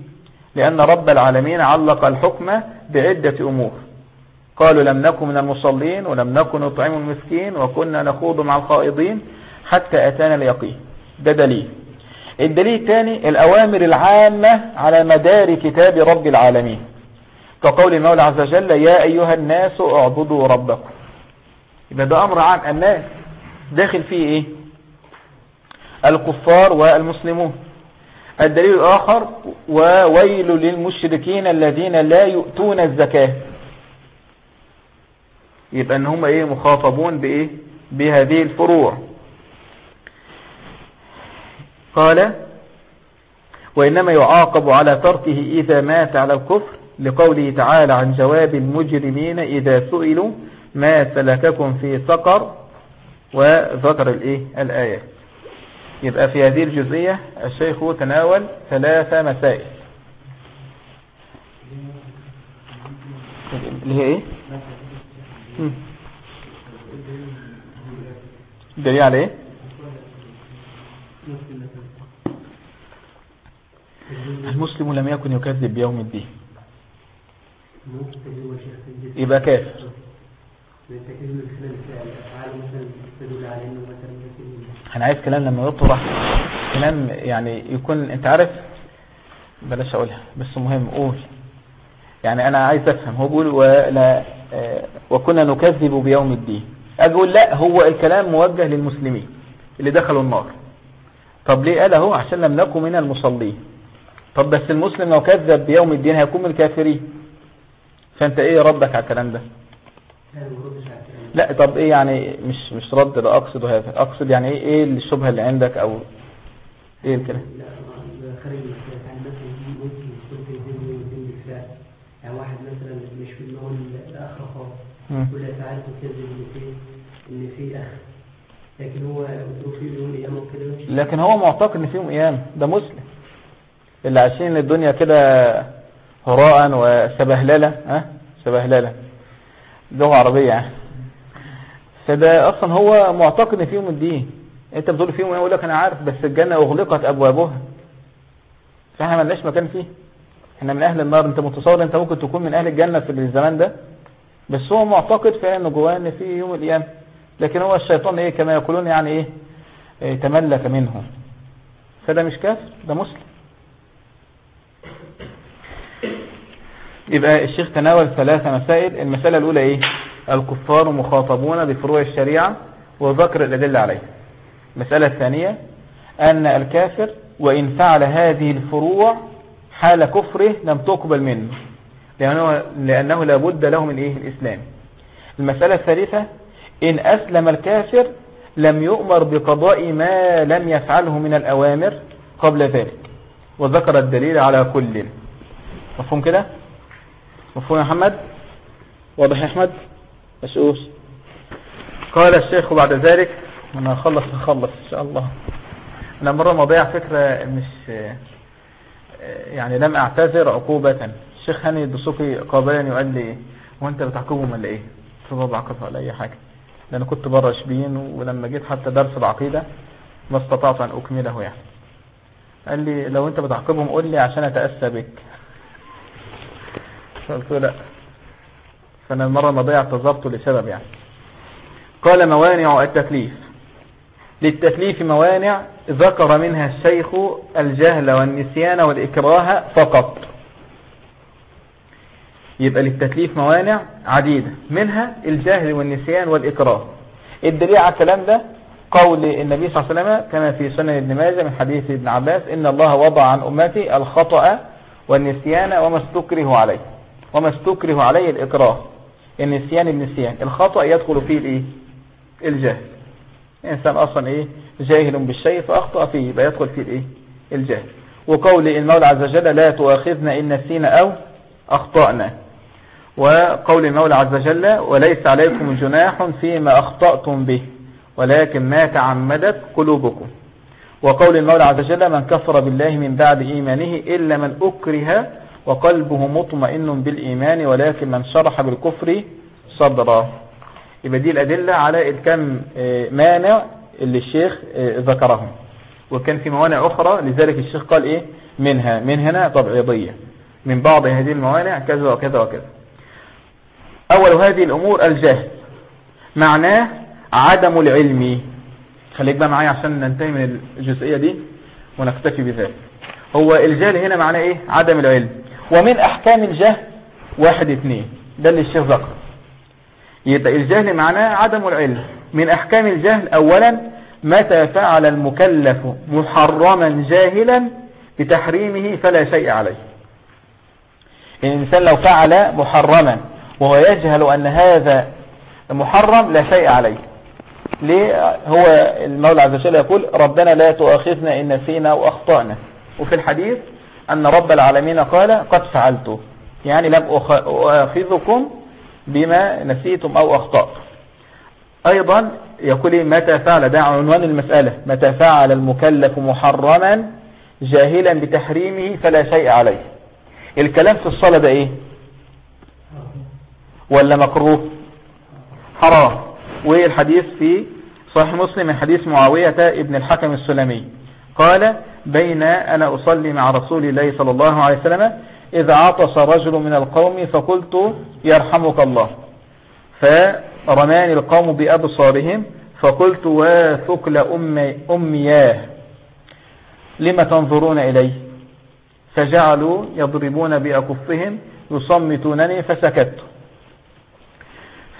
لأن رب العالمين علق الحكم بعدة أمور. قالوا لم نكن من المصلين ولم نكن نطعم المسكين وكنا نخوض مع الخائضين حتى أتانا اليقين. ده دليل. الدليل الثاني الأوامر العامة على مدار كتاب رب العالمين. كقول المولى عز وجل يا أيها الناس اعبدوا ربكم. يبقى ده أمر عام. الناس داخل فيه إيه؟ الكفار والمسلمون. الدليل الآخر وويل للمشركين الذين لا يؤتون الزكاة. يبقى إن هم إيه مخاطبون بإيه؟ بهذه الفروع. قال وإنما يعاقب على تركه إذا مات على الكفر لقوله تعالى عن جواب المجرمين إذا سئلوا ما سلككم في سقر وذكر الإيه؟ الآيات يبقى في هذه الجزئية الشيخ تناول ثلاث مسائل. اللي هي مم. دليل على إيه؟ المسلم لم يكن يكذب بيوم الدين. يبقى كافر. أنا عايز كلام لما يطرح كلام يعني يكون أنت عارف؟ بلاش أقولها بس مهم قول. يعني أنا عايز أفهم هو بيقول ولا وكنا نكذب بيوم الدين. أقول لا هو الكلام موجه للمسلمين اللي دخلوا النار. طب ليه قال اهو عشان لم نكن من المصلين. طب بس المسلم لو كذب بيوم الدين هيكون من الكافرين. فأنت إيه ردك على الكلام ده؟ لا طب إيه يعني مش مش رد لا أقصد هذا أقصد يعني إيه إيه الشبهة اللي عندك أو إيه الكلام يعني واحد مثلا مش في اللي هو الاخ لك عارف كذب ان في أخ. لكن هو في يوم قيامه وكده. مش لكن هو معتقد إن فيهم قيام ده مسلم. اللي عايشين الدنيا كده هراء وسبهلله ها؟ سبهلله لغه عربية يعني فده أصلا هو معتقد إن فيهم الدين. أنت بتقول فيهم يقول لك أنا عارف بس الجنة أغلقت أبوابها. فإحنا ملناش مكان فيه. إحنا من أهل النار. أنت متصور أنت ممكن تكون من أهل الجنة في الزمان ده؟ بس هو معتقد فعلا أنه جواه إن في يوم القيامه لكن هو الشيطان إيه؟ كما يقولون يعني إيه, إيه تملك منه فده مش كافر ده مسلم. يبقى الشيخ تناول ثلاث مسائل. المسألة الأولى إيه؟ الكفار مخاطبون بفروع الشريعة وذكر الأدلة عليها. المسألة الثانية أن الكافر وإن فعل هذه الفروع حال كفره لم تقبل منه. لأنه, لأنه لابد له من إيه؟ الإسلام المسألة الثالثة إن أسلم الكافر لم يؤمر بقضاء ما لم يفعله من الأوامر قبل ذلك. وذكر الدليل على كل. مفهوم كده؟ مفهوم يا محمد؟ واضح يا أحمد؟ مسؤوس قال الشيخ بعد ذلك أنا أخلص أخلص إن شاء الله. أنا مرة مضيع فكرة مش يعني لم أعتذر عقوبة. الشيخ هاني الدسوقي قابلني وقال لي هو أنت بتعقبهم ولا؟ قلت له بعقبها ولا أي حاجة لأن كنت بره شبين ولما جيت حتى درس العقيدة ما استطعت أن أكمله يعني. قال لي لو أنت بتعقبهم قول لي عشان أتأسى بك. فقلت له لا. فأنا المرة الماضية اعتذرت لسبب يعني. قال موانع التكليف. للتكليف موانع ذكر منها الشيخ الجهل والنسيان والإكراه فقط. يبقى للتكليف موانع عديدة منها الجهل والنسيان والإكراه. الدليل على الكلام ده قول النبي صلى الله عليه وسلم كما في سنن ابن ماجه من حديث ابن عباس إن الله وضع عن أمتي الخطأ والنسيان وما استكره عليه وما استكره عليه الإكراه. النسيان النسيان الخطأ يدخل فيه الإيه؟ الجهل. الإنسان أصلا إيه؟ جاهل بالشيء فأخطأ فيه يبقى يدخل فيه الإيه؟ الجهل. وقول المولى عز وجل لا تؤاخذنا إن نسينا أو أخطأنا. وقول المولى عز وجل وليس عليكم جناح فيما أخطأتم به ولكن ما تعمدت قلوبكم. وقول المولى عز وجل من كفر بالله من بعد إيمانه إلا من أكره وقلبه مطمئن بالإيمان ولكن من شرح بالكفر صدرا. يبقى دي الأدلة على الكم مانع اللي الشيخ ذكرهم. وكان في موانع أخرى لذلك الشيخ قال إيه؟ منها. من هنا تبعيضية من بعض هذه الموانع كذا وكذا وكذا. أول هذه الأمور الجهل. معناه عدم العلم. خليك بقى معايا عشان ننتهي من الجزئية دي ونكتفي بذلك. هو الجهل هنا معناه إيه؟ عدم العلم. ومن أحكام الجهل واحد اثنين. ده اللي الشيخ ذكر يبقى الجهل معناه عدم العلم. من أحكام الجهل اولا متى فعل المكلف محرما جاهلا بتحريمه فلا شيء عليه. الإنسان لو فعل محرما وهو يجهل أن هذا محرم لا شيء عليه. ليه؟ هو المولى عز وجل يقول ربنا لا تؤاخذنا إن نسينا وأخطأنا وفي الحديث أن رب العالمين قال قد فعلت. يعني لم أؤاخذكم بما نسيتم أو أخطأتم. أيضا يقول متى فعل؟ ده عنوان المسألة. متى فعل المكلف محرما جاهلا بتحريمه فلا شيء عليه. الكلام في الصلاة ده إيه؟ ولا مكروه؟ حرام. والحديث في صحيح مسلم؟ من حديث معاوية ابن الحكم السلمي. قال بين أنا أصلي مع رسول الله صلى الله عليه وسلم إذا عطس رجل من القوم فقلت يرحمك الله. فرماني القوم بأبصارهم فقلت أمي أمياه. لما تنظرون إليه؟ فجعلوا يضربون بأكفهم يصمتونني فسكت.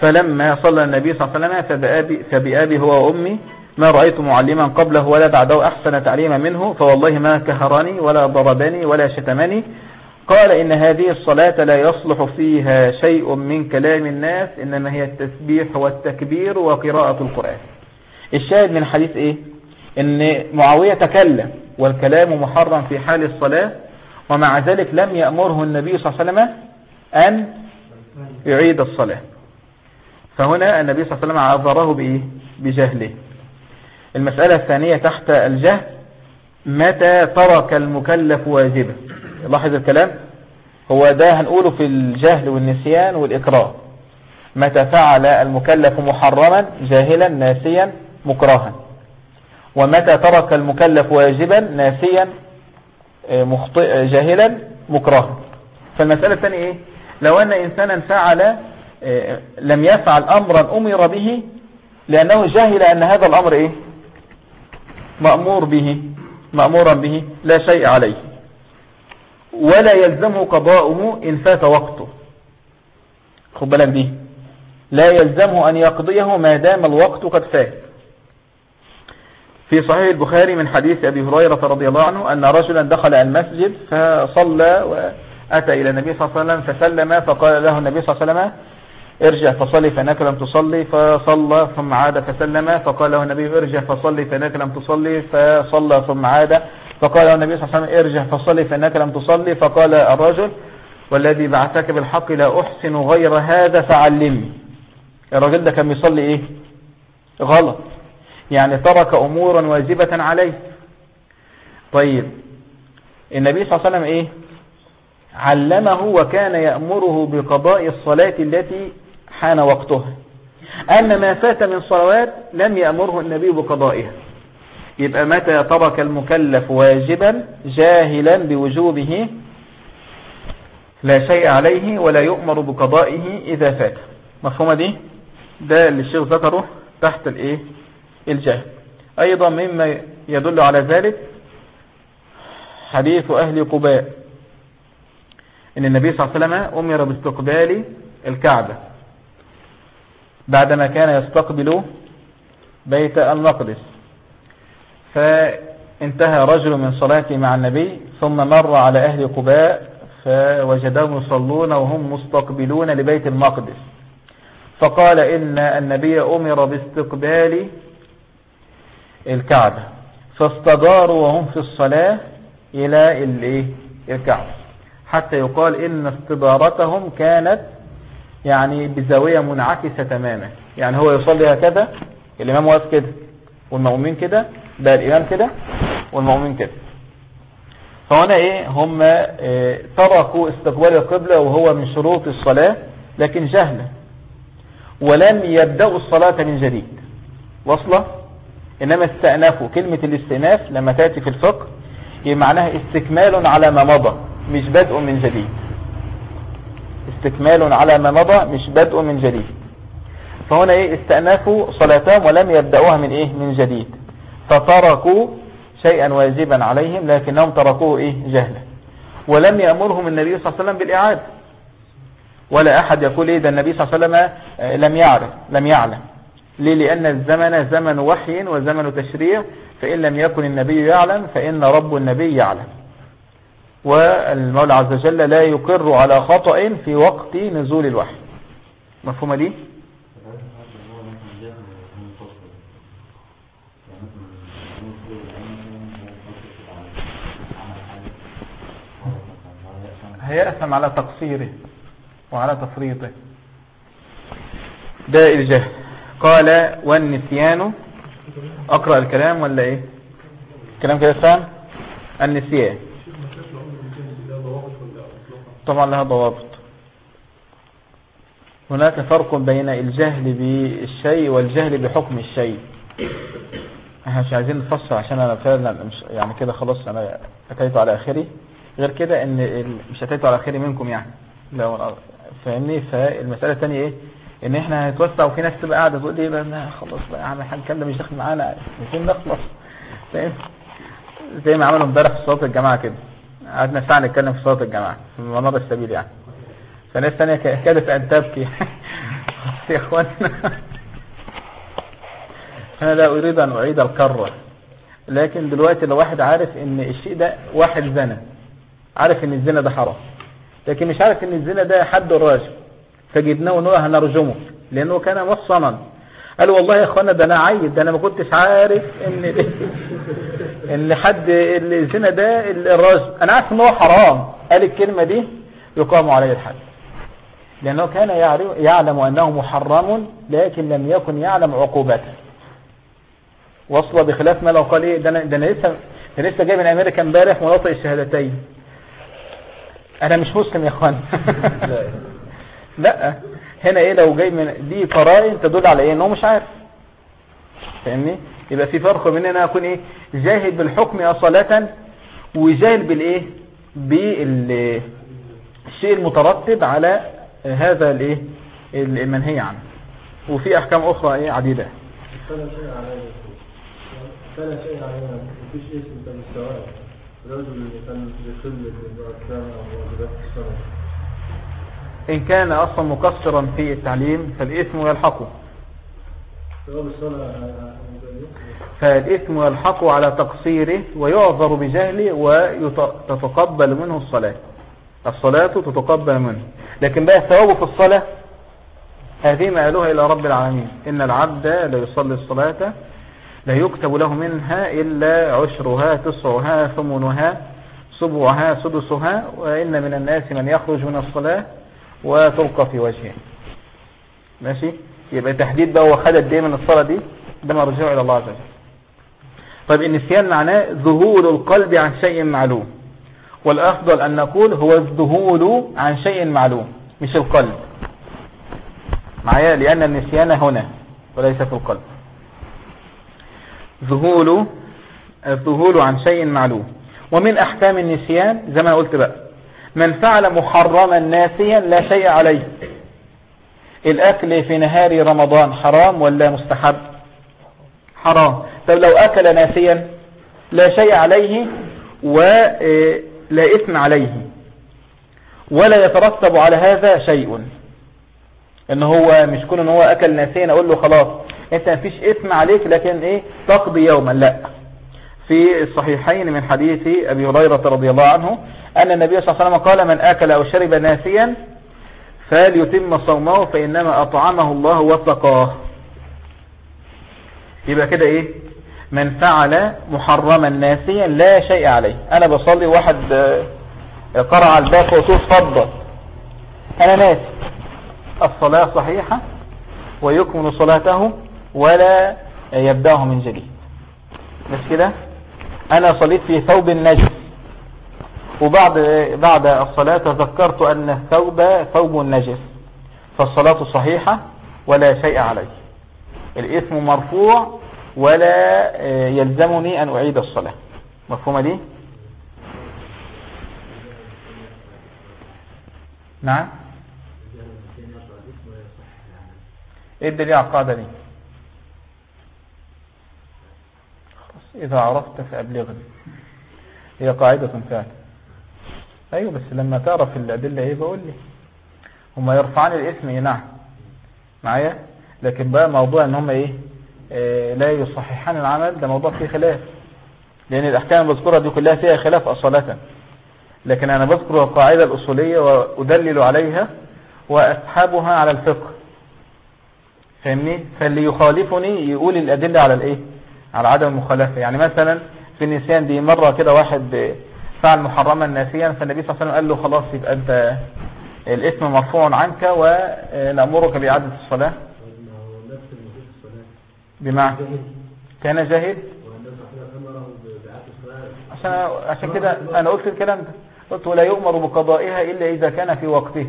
فلما صلى النبي صلى الله عليه وسلم فبأبي, فبأبي هو وأمي ما رأيت معلما قبله ولا بعده أحسن تعليما منه فوالله ما كهرني ولا ضربني ولا شتمني. قال إن هذه الصلاة لا يصلح فيها شيء من كلام الناس إنما هي التسبيح والتكبير وقراءة القرآن. الشاهد من الحديث إيه؟ إن معاوية تكلم والكلام محرم في حال الصلاة ومع ذلك لم يأمره النبي صلى الله عليه وسلم أن يعيد الصلاة. فهنا النبي صلى الله عليه وسلم عذره بإيه؟ بجهله. المسألة الثانية تحت الجهل متى ترك المكلف واجبه؟ لاحظ الكلام. هو ده هنقوله في الجهل والنسيان والإكراه. متى فعل المكلف محرما جاهلا ناسيا مكرها. ومتى ترك المكلف واجبا ناسيا مخطئ جاهلا مكرها. فالمسألة الثانية إيه؟ لو أن إنسانا فعل لم يفعل امرا أمر به لأنه جاهل أن هذا الأمر إيه؟ مأمور به مأمورا به لا شيء عليه. ولا يلزمه قضاؤه إن فات وقته. خد بالك دي. لا يلزمه أن يقضيه ما دام الوقت قد فات. في صحيح البخاري من حديث أبي هريرة رضي الله عنه أن رجلا دخل المسجد فصلى وأتى إلى النبي صلى الله عليه وسلم فسلم فقال له النبي صلى الله عليه وسلم ارجع فصلي فإنك لم تصلي فصلى ثم عاد فسلم. فقال له النبي ارجع فصلي فإنك لم تصلي فصلى ثم عاد. فقال له النبي صلى الله عليه وسلم ارجع فصلي فإنك لم تصلي. فقال الرجل والذي بعثك بالحق لا أحسن غير هذا فعلمني. الرجل ده كان بيصلي إيه؟ غلط. يعني ترك أمورا واجبة عليه. طيب النبي صلى الله عليه وسلم إيه؟ علمه وكان يأمره بقضاء الصلاة التي حان وقتها أما ما فات من صلوات لم يأمره النبي بقضائها. يبقى متى ترك المكلف واجبا جاهلا بوجوبه؟ لا شيء عليه ولا يؤمر بقضائه إذا فات. مفهومة دي؟ ده اللي الشيخ ذكره تحت الإيه؟ الجهل. أيضا مما يدل على ذلك حديث أهل قباء. إن النبي صلى الله عليه وسلم أمر باستقبال الكعبة. بعدما كان يستقبل بيت المقدس. فانتهى رجل من صلاته مع النبي ثم مر على أهل قباء فوجدهم يصلون وهم مستقبلون لبيت المقدس. فقال إن النبي أمر باستقبال الكعبة فاستداروا وهم في الصلاة إلى الكعبة حتى يقال إن استدارتهم كانت يعني بزاوية منعكسة تماما. يعني هو يصلي هكذا الإمام واقف كده والمؤمنين كده ده الإمام كده والمؤمنين كده. فهنا إيه؟ هم إيه تركوا استقبال القبلة وهو من شروط الصلاة لكن جهلا ولم يبدأوا الصلاة من جديد. وصلة إنما استأنفوا. كلمة الاستئناف لما تأتي في الفقه معناها استكمال على ما مضى مش بدء من جديد. استكمال على ما مضى مش بدء من جديد. فهنا إيه؟ استأنفوا صلاتهم ولم يبدأوها من إيه؟ من جديد. فتركوا شيئا واجبا عليهم لكنهم تركوه إيه؟ جهلا. ولم يأمرهم النبي صلى الله عليه وسلم بالإعادة. ولا أحد يقول إيه؟ ده النبي صلى الله عليه وسلم لم يعرف لم يعلم. ليه؟ لأن الزمن زمن وحي وزمن تشريع فإن لم يكن النبي يعلم فإن رب النبي يعلم. والمولى عز وجل لا يقر على خطأ في وقت نزول الوحي. مفهومة دي هيأثم على تقصيره وعلى تفريطه. ده الجهل قال والنسيان. أقرأ الكلام ولا إيه؟ الكلام كده فهم النسيان. طبعا لها ضوابط. هناك فرق بين الجهل بالشيء والجهل بحكم الشيء. إحنا مش عايزين نفصل عشان أنا فعلا مش يعني كده خلاص أنا أتيت على آخري. غير كده إن مش أتيت على آخري منكم يعني. لا فاهمني؟ فالمسألة الثانية إيه؟ إن إحنا هنتوسع وفي ناس تبقى قاعدة تقول إيه بقى خلاص بقى اعمل حاجة الكلام ده مش داخل معانا عايزين نخلص فاهم؟ زي ما عملوا امبارح في صلاة الجماعة كده. قعدنا ساعة نتكلم في صلاة الجماعة. في منار السبيل يعني. فناس ثانية كادت أن تبكي. يا اخوانا أنا لا أريد أن أعيد الكره لكن دلوقتي لو واحد عارف إن الشيء ده واحد زنا عارف إن الزنا ده حرام. لكن مش عارف إن الزنا ده حد الراجل فجبناه ونقول هنرجمه لأنه كان محصنا. قال والله يا اخوانا ده أنا عيد. ده أنا ما كنتش عارف إن إن حد الزنا ده الراجل أنا عارف إن هو حرام. قال الكلمة دي يقام عليه الحد. لأنه كان يعلم أنه محرم لكن لم يكن يعلم عقوبته. وصل بخلاف ما لو قال إيه ده أنا ده أنا لسه ده لسه جاي من أمريكا امبارح ونطق الشهادتين. أنا مش مسلم يا إخوان. لا. هنا إيه لو جاي من دي قرائن تدل على إيه؟ ان هو مش عارف. فاهمني يبقى في فرق بين إن أنا أكون إيه؟ جاهل بالحكم أصالة وجاهل بالإيه؟ بالشيء المترتب على هذا الإيه؟ المنهي عنه. وفي أحكام أخرى إيه؟ عديدة. فلا شيء عليه فلا شيء عليه مفيش اسم اللي كان الاركان أو واجبات إن كان أصلا مقصرا في التعليم فالإثم يلحقه. فالإثم يلحقه على تقصيره ويعذر بجهله وتتقبل منه الصلاة. الصلاة تتقبل منه. لكن بقى ثوابه في الصلاة؟ هذه مآلها إلى رب العالمين. إن العبد لا يصلي الصلاة لا يكتب له منها إلا عشرها تسعها ثمنها سبعها سدسها وإن من الناس من يخرج من الصلاة وتلقى في وجهه. ماشي؟ يبقى تحديد بقى هو خد قد إيه من الصلاة دي ده مرجعه إلى الله عز وجل. طيب النسيان معناه ذهول القلب عن شيء معلوم والأفضل أن نقول هو الذهول عن شيء معلوم مش القلب. معايا؟ لأن النسيان هنا وليس في القلب. ذهول الذهول عن شيء معلوم. ومن أحكام النسيان زي ما قلت بقى من فعل محرما ناسيا لا شيء عليه. الأكل في نهار رمضان حرام ولا مستحب؟ حرام. طب لو أكل ناسيا لا شيء عليه ولا إثم عليه. ولا يترتب على هذا شيء. إن هو مش كون إن هو أكل ناسيا أقول له خلاص أنت مفيش إثم عليك لكن إيه؟ تقضي يوما. لا. في الصحيحين من حديث أبي هريرة رضي الله عنه أن النبي صلى الله عليه وسلم قال من أكل أو شرب ناسيا فليتم صومه فإنما أطعمه الله وسقاه يبقى كده إيه؟ من فعل محرما ناسيا لا شيء عليه. أنا بصلي واحد قرع على الباب وقلت اتفضل. أنا ناسي. الصلاة صحيحة ويكمل صلاته ولا يبدأه من جديد. مش كده؟ أنا صليت في ثوب نجس. وبعد بعد الصلاة تذكرت أن الثوب ثوب نجس فالصلاة صحيحة ولا شيء عليه. الاسم مرفوع ولا يلزمني أن أعيد الصلاة. مفهومة دي؟ نعم. إيه الدليل على القاعدة دي؟ إذا عرفت فأبلغني. هي قاعدة فعلا أيوه بس لما تعرف الأدلة إيه بقول لي. هما يرفعان الاسم إيه نعم. معايا؟ لكن بقى موضوع إن هم إيه آه لا يصححان العمل ده موضوع فيه خلاف. لأن الأحكام المذكورة دي كلها فيها خلاف أصالة. لكن أنا بذكر القاعدة الأصولية وأدلل عليها وأسحبها على الفقه. فاهمني؟ فاللي يخالفني يقول الأدلة على الإيه؟ على عدم المخالفة. يعني مثلا في النسيان دي مرة كده واحد فعل محرما ناسيا فالنبي صلى الله عليه وسلم قال له خلاص يبقى انت الاسم مرفوع عنك ونأمرك بإعادة الصلاة. بمعنى كان جاهل؟ عشان عشان كده أنا قلت الكلام ده. قلت ولا يؤمر بقضائها إلا إذا كان في وقتها.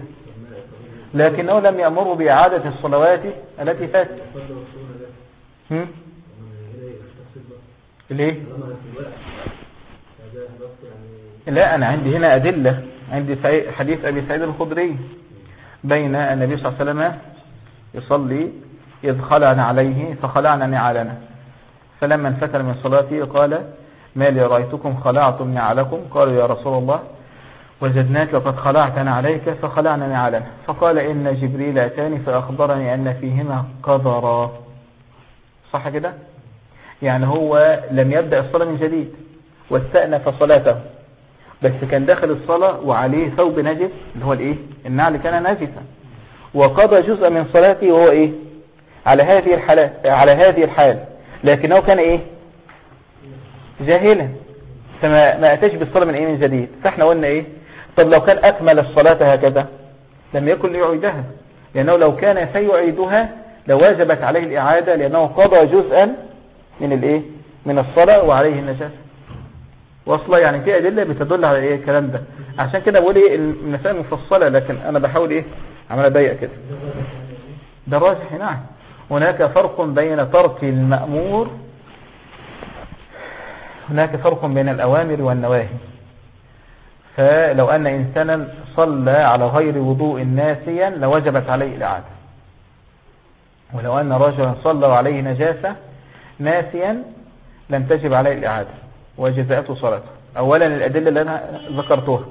لكنه لم يأمره بإعادة الصلوات التي فاتت. ليه؟ لا أنا عندي هنا أدلة عندي حديث أبي سعيد الخدري بين النبي صلى الله عليه وسلم يصلي إذ خلعنا عليه فخلعنا نعالنا فلما انفتل من صلاته قال ما لي رأيتكم خلعتم نعالكم قالوا يا رسول الله وجدناك قد خلعتنا عليك فخلعنا نعالنا فقال إن جبريل أتاني فأخبرني أن فيهما قدرا صح كده؟ يعني هو لم يبدأ الصلاة من جديد واستأنف صلاته. بس كان داخل الصلاة وعليه ثوب نجس اللي هو الإيه؟ النعل كان نجسا وقضى جزء من صلاته وهو إيه؟ على هذه الحالة على هذه الحال. لكنه كان إيه؟ جاهلا. فما ما أتاش بالصلاة من إيه من جديد. فإحنا قلنا إيه؟ طب لو كان أكمل الصلاة هكذا لم يكن ليعيدها. لأنه لو كان سيعيدها لواجبت عليه الإعادة لأنه قضى جزءا من الإيه؟ من الصلاة وعليه النجاسة. واصلا يعني في أدلة بتدل على إيه الكلام ده. عشان كده بقول إيه المسائل مفصلة لكن أنا بحاول إيه عمال اضيق كده. ده راجح نعم. هناك فرق بين ترك المأمور هناك فرق بين الأوامر والنواهي. فلو أن إنسانا صلى على غير وضوء ناسيا لوجبت عليه الإعادة. ولو أن رجلا صلى عليه نجاسة ناسيا لم تجب عليه الإعادة. وجزاءته صلاته. أولا الأدلة اللي أنا ذكرتها.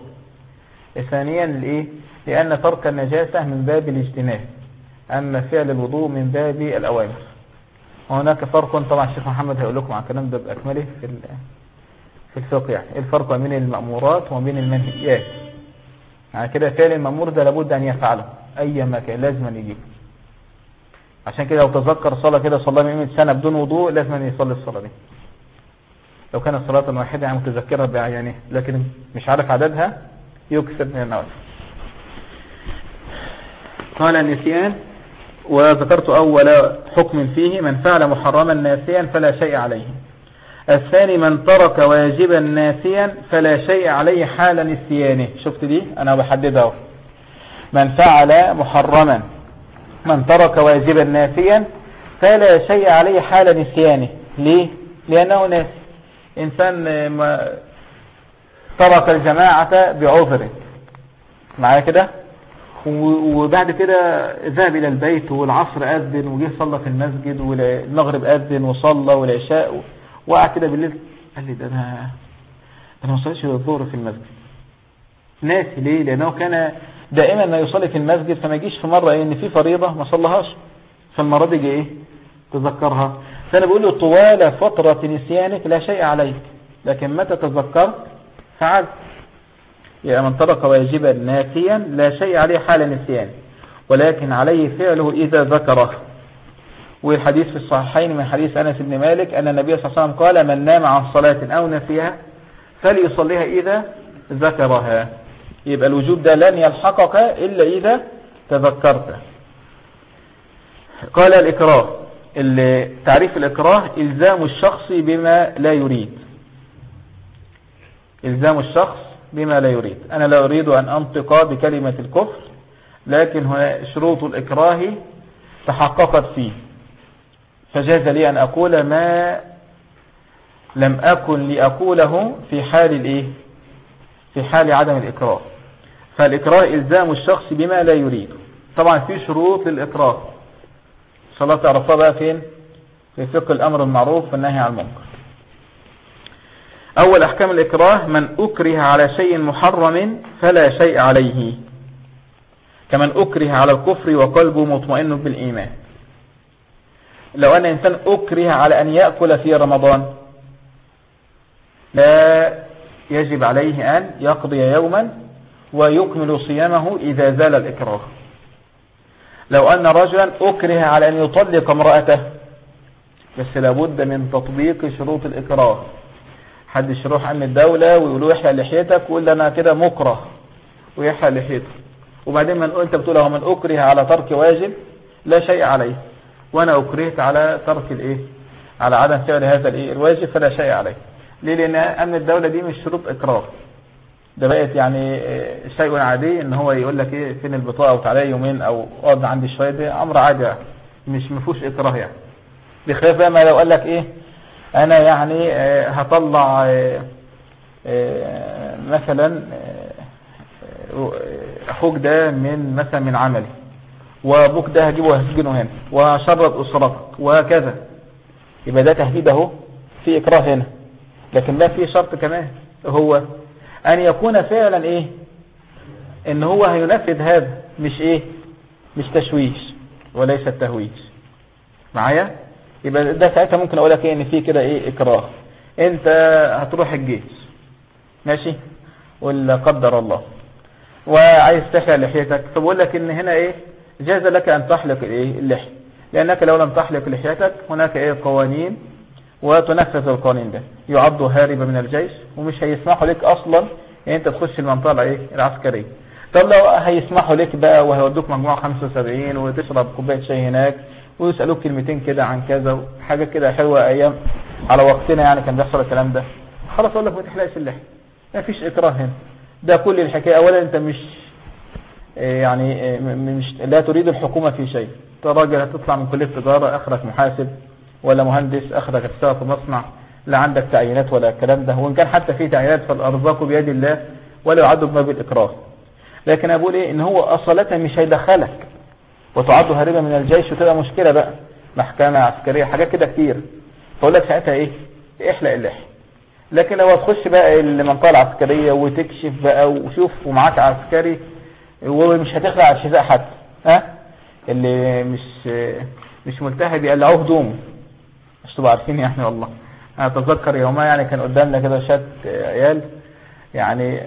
ثانيا لإيه؟ لأن ترك النجاسة من باب الاجتناب. أما فعل الوضوء من باب الأوامر. وهناك فرق طبعا الشيخ محمد هيقول لكم على الكلام ده بأكمله في في الفقه يعني. إيه الفرق بين المأمورات وبين المنهيات؟ يعني كده فعل المأمور ده لابد أن يفعله. أي مكان لازم أن يجيب عشان كده لو تذكر صلاة كده صلى من 100 سنة بدون وضوء لازم يصلي الصلاة دي. لو كانت صلاة واحدة يعني متذكرها بعينه لكن مش عارف عددها يكسر من النوافل قال النسيان وذكرت أول حكم فيه من فعل محرما ناسيا فلا شيء عليه. الثاني من ترك واجبا ناسيا فلا شيء عليه حال نسيانه. شفت دي؟ أنا بحددها. من فعل محرما من ترك واجبا ناسيا فلا شيء عليه حال نسيانه. ليه؟ لأنه ناسي. إنسان ما ترك الجماعة بعذر. معايا كده؟ وبعد كده ذهب إلى البيت والعصر أذن وجه صلى في المسجد والمغرب أذن وصلى والعشاء وقع كده بالليل. قال لي ده أنا أنا ما صليتش الظهر في المسجد. ناسي ليه؟ لأنه كان دائما ما يصلي في المسجد فما يجيش في مرة إيه إن في فريضة ما صلىهاش فالمرة دي إيه؟ تذكرها. فأنا بقول له طوال فترة نسيانك لا شيء عليك. لكن متى تذكرت؟ فعل. يا من ترك واجبا ناسيا لا شيء عليه حال نسيان ولكن عليه فعله إذا ذكره. والحديث في الصحيحين من حديث أنس بن مالك أن النبي صلى الله عليه وسلم قال من نام عن صلاة أو نسيها فليصليها إذا ذكرها. يبقى الوجوب ده لن يلحقك إلا إذا تذكرت قال الإكراه. تعريف الإكراه إلزام الشخص بما لا يريد. إلزام الشخص بما لا يريد. أنا لا أريد أن أنطق بكلمة الكفر لكن هنا شروط الإكراه تحققت فيه. فجاز لي أن أقول ما لم أكن لأقوله في حال الإيه؟ في حال عدم الإكراه. فالإكراه إلزام الشخص بما لا يريد. طبعا في شروط للإكراه. صلاة تعرفها بقى فين؟ في فقه الأمر المعروف والنهي عن المنكر. أول أحكام الإكراه من أكره على شيء محرم فلا شيء عليه. كمن أكره على الكفر وقلبه مطمئن بالإيمان. لو أن إنسان أكره على أن يأكل في رمضان لا يجب عليه أن يقضي يوما ويكمل صيامه إذا زال الإكراه. لو أن رجلا أكره على أن يطلق امرأته بس لابد من تطبيق شروط الإكراه. حد يروح عن الدولة ويقولوا احلق لحيتك ويقول أنا كده مكره ويحلق لحيته وبعدين من أنت بتقول له من أكره على ترك واجب؟ لا شيء عليه. وأنا أكرهت على ترك الإيه؟ على عدم فعل هذا الإيه؟ الواجب فلا شيء عليه. ليه؟ لأن أمن الدولة دي مش شروط إكراه. ده بقت يعني آه، شيء عادي إن هو يقول لك إيه فين البطاقة وتعالى يومين أو أقعد عندي شوية ده أمر عادي يعني مش مفيهوش إكراه يعني. بخلاف بقى ما لو قال لك إيه أنا يعني آه، هطلع آه، مثلا أخوك ده من مثلا من عملي وأبوك ده هجيبه وهسجنه هنا وهشرد أسرتك وهكذا. يبقى ده تهديد اهو في إكراه هنا. لكن ده في شرط كمان هو أن يكون فعلا إيه؟ إن هو هينفذ هذا مش إيه؟ مش تشويش وليس التهويش. معايا؟ يبقى ده ساعتها ممكن أقول لك إيه؟ إن في كده إيه؟ إكراه. أنت هتروح الجيش. ماشي؟ ولا قدر الله. وعايز تحلق لحيتك. فبقول لك إن هنا إيه؟ جاز لك أن تحلق الايه اللحية. لأنك لو لم تحلق لحيتك هناك إيه؟ قوانين وتنفذ القوانين ده. يعد هاربا من الجيش ومش هيسمحوا لك أصلا. ان أنت تخش المنطقة الايه العسكرية. طب لو هيسمحوا لك بقى وهيودوك مجموعة 75 وتشرب كوباية شاي هناك ويسألوك كلمتين كده عن كذا حاجة كده حلوة أيام على وقتنا يعني كان بيحصل الكلام ده. خلاص أقول لك ما تحلقش اللحية. ما فيش إكراه هنا. ده كل الحكاية. اولا أنت مش يعني مش لا تريد الحكومة في شيء. أنت راجل هتطلع من كلية تجارة أخرك محاسب. ولا مهندس اخرك هتشتغل في مصنع لا عندك تعيينات ولا الكلام ده. وإن كان حتى في تعيينات فالأرزاق بيد الله ولا يعد باب الاكراه لكن أقول إيه إن هو اصالة مش هيدخلك وتعد هاربا من الجيش وتبقى مشكلة بقى. محكمة عسكرية حاجات كده كتير. فأقول لك ساعتها إيه؟ احلق اللحية لكن لو هتخش بقى المنطقة العسكرية وتكشف بقى وشوف ومعاك عسكري ومش هتخلع الحذاء حتى ها؟ اللي مش مش ملتهب يقلعوه هدومه. تبقوا عارفين يعني والله. أنا أتذكر يومها يعني كان قدامنا كده شات عيال يعني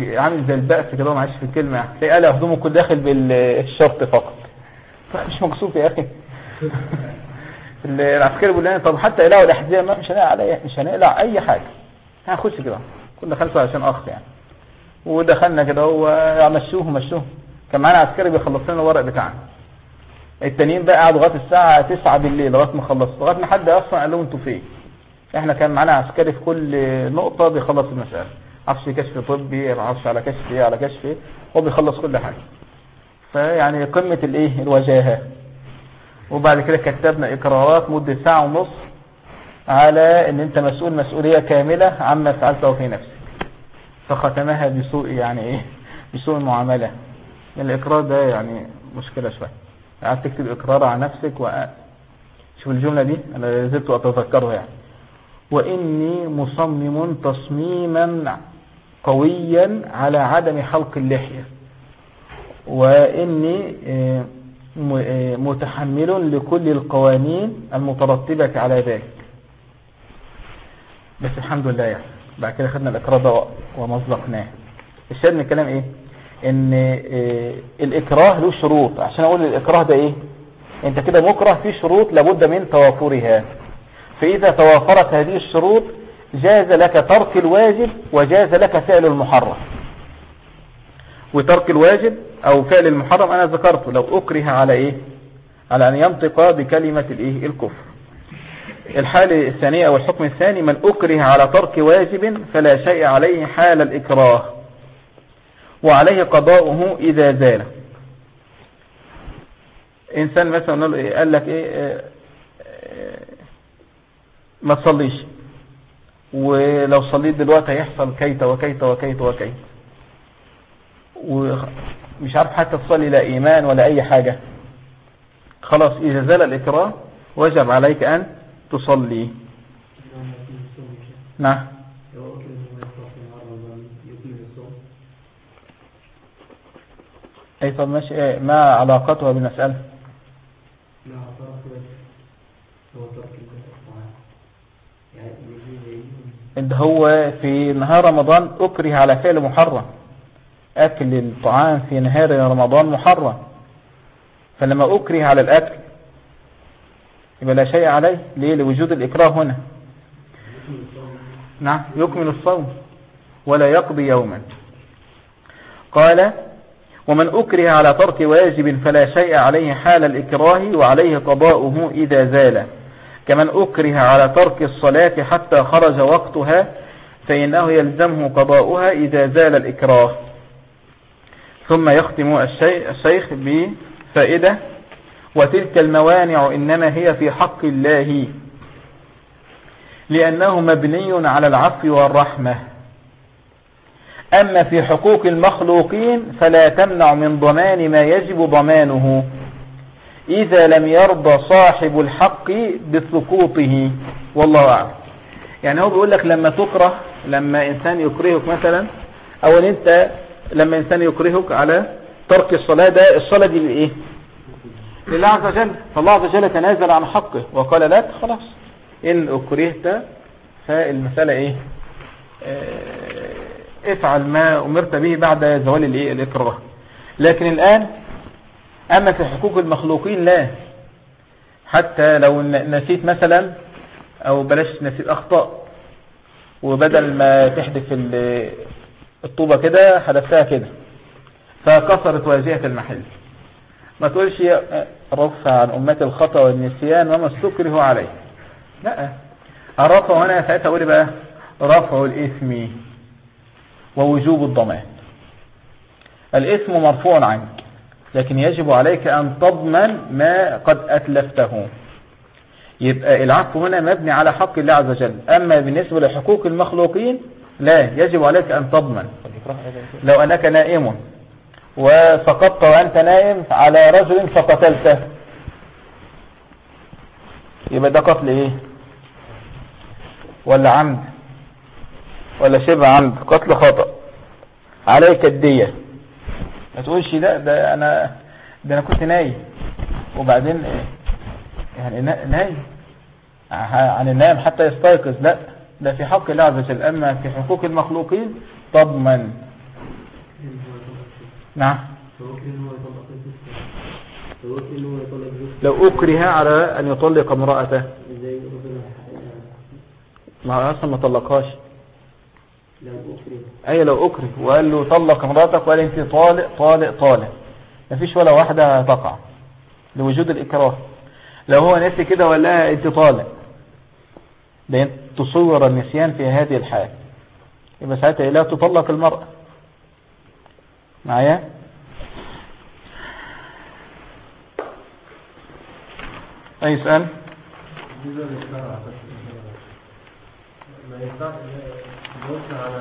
عامل زي البأس كده معلش في الكلمة يعني. قلع هدومه كله داخل بالشرط فقط. مش مكسوف يا أخي. العسكري بيقول لنا طب حتى يلاقوا الأحذية ما مش هنقلع على مش هنقلع أي حاجة. هنخش كده. كنا خمسة عشان أخ يعني. ودخلنا كده هو مشوه مشوه. كان معانا عسكري بيخلص لنا الورق بتاعنا. التانيين بقى قعدوا لغاية الساعة 9 بالليل لغاية ما خلصوا لغاية ما حد أصلا قال لهم أنتوا فين؟ إحنا كان معانا عسكري في كل نقطة بيخلص المسألة. عفش كشف طبي عفش على كشف إيه على كشف إيه هو بيخلص كل حاجة. فيعني قمة الإيه؟ الوجاهة. وبعد كده كتبنا إقرارات مدة ساعة ونص على إن أنت مسؤول مسؤولية كاملة عما فعلته في نفسك. فختمها بسوء يعني إيه؟ بسوء المعامله الإقرار ده يعني مشكلة شوية. قعدت تكتب إقرار على نفسك و شوف الجملة دي أنا زلت أتذكرها يعني. وإني مصمم تصميما قويا على عدم حلق اللحية. وإني آه، آه، متحمل لكل القوانين المترتبة على ذلك. بس الحمد لله يعني. بعد كده خدنا الإقرار ده ومزقناه الشاهد من الكلام إيه؟ إن آه، الإكراه له شروط. عشان أقول الإكراه ده إيه؟ أنت كده مكره في شروط لابد من توافرها. فإذا توافرت هذه الشروط جاز لك ترك الواجب وجاز لك فعل المحرم. وترك الواجب أو فعل المحرم أنا ذكرته. لو أكره على إيه؟ على أن ينطق بكلمة الإيه؟ الكفر. الحالة الثانية أو الحكم الثاني من أكره على ترك واجب فلا شيء عليه حال الإكراه. وعليه قضاؤه إذا زال. إنسان مثلا قال إيه؟ لك إيه؟ آه، آه، ما تصليش. ولو صليت دلوقتي هيحصل كيت وكيت وكيت وكيت. ومش عارف حتى تصلي لا إيمان ولا أي حاجة. خلاص إذا زال الإكراه وجب عليك أن تصلي. نعم. أي طب ماشي إيه ما علاقتها بالمسألة هو يعني إن هو في نهار رمضان أكره على فعل محرم أكل الطعام في نهار رمضان محرم. فلما أكره على الأكل يبقى لا شيء عليه. ليه؟ لوجود الإكراه هنا. نعم يكمل الصوم ولا يقضي يوما. قال ومن أكره على ترك واجب فلا شيء عليه حال الإكراه وعليه قضاؤه إذا زال. كمن أكره على ترك الصلاة حتى خرج وقتها فإنه يلزمه قضاؤها إذا زال الإكراه. ثم يختم الشي- الشيخ بفائدة. وتلك الموانع إنما هي في حق الله لأنه مبني على العفو والرحمة. أما في حقوق المخلوقين فلا تمنع من ضمان ما يجب ضمانه. إذا لم يرضى صاحب الحق بسقوطه. والله أعلم. يعني هو بيقول لك لما تكره لما إنسان يكرهك مثلا أو إن أنت لما إنسان يكرهك على ترك الصلاة ده الصلاة دي لإيه؟ لله عز وجل. فالله عز وجل تنازل عن حقه وقال لك خلاص. إن أكرهت فالمسألة إيه؟ آه، افعل ما أمرت به بعد زوال الإيه؟ الإكراه لكن الآن أما في حقوق المخلوقين لا. حتى لو نسيت مثلا أو بلاش نسيت أخطاء وبدل ما تحدث ال- الطوبة كده حدثتها كده. فكسرت واجهة المحل. ما تقولش رفع عن أمتي الخطأ والنسيان وما استكره عليه. لا. الرفع هنا ساعتها أقول بقى؟ رفع الإثم. ووجوب الضمان. الإثم مرفوع عنك لكن يجب عليك أن تضمن ما قد أتلفته. يبقى العفو هنا مبني على حق الله عز وجل. أما بالنسبة لحقوق المخلوقين لا يجب عليك أن تضمن. لو أنك نائم وسقطت وأنت نائم على رجل فقتلته. يبقى ده قتل إيه؟ ولا عمد؟ ولا شبه عمد قتل خطأ. عليك الدية. ما تقولش لا ده أنا ده أنا كنت نايم. وبعدين؟ يعني نا- نايم. عن النائم حتى يستيقظ. لا ده في حق الله عز وجل. أما في حقوق المخلوقين تضمن. نعم. لو أكره على أن يطلق امرأته؟ ما أصلا ما طلقهاش. أي لو أكره وقال له طلق امرأتك وقال أنت طالق طالق طالق. مفيش ولا واحدة تقع لوجود الإكراه. لو هو نسي كده وقال لها أنت طالق. لأن تصور النسيان في هذه الحال. يبقى ساعتها لا تطلق المرأة. معايا؟ أي سؤال بالنسبة للصلاة على أساس ما ينفعش نوصل على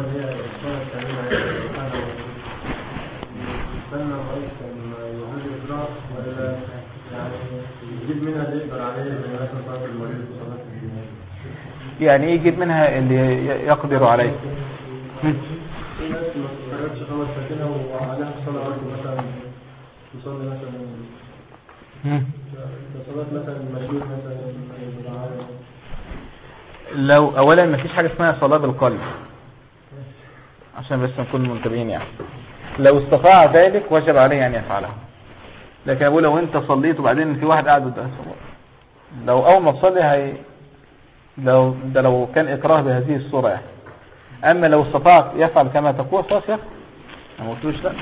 اللي هي لغاية لما ولا يعني يجيب منها اللي يقدر عليه زي مثلا صلاة المريض يعني إيه يجيب منها اللي يقدر عليه. في ناس ما وعليها صلاة برضه مثلا تصلي مثلا. مثلا لو اولا ما فيش حاجة اسمها صلاة بالقلب. عشان بس نكون منتبهين يعني. لو استطاع ذلك وجب عليه أن يفعله لكن أقول لو أنت صليت وبعدين في واحد قاعد قدام لو أول ما تصلي هي لو ده لو كان إكراه بهذه الصورة يعني. أما لو استطاع يفعل كما تقول خلاص يفعل ما قلتوش لا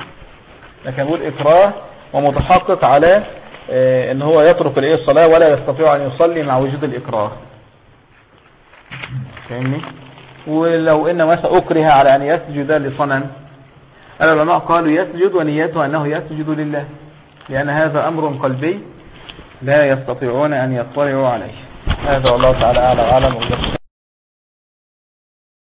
لكن أقول إكراه ومتحقق على آه، إن هو يترك الإيه الصلاة ولا يستطيع أن يصلي مع وجود الإكراه. فاهمني؟ ولو إن مثلا أكره على أن يسجد لصنم. العلماء قالوا يسجد ونيته أنه يسجد لله لأن هذا أمر قلبي لا يستطيعون أن يطلعوا عليه. هذا والله تعالى اعلى وعلم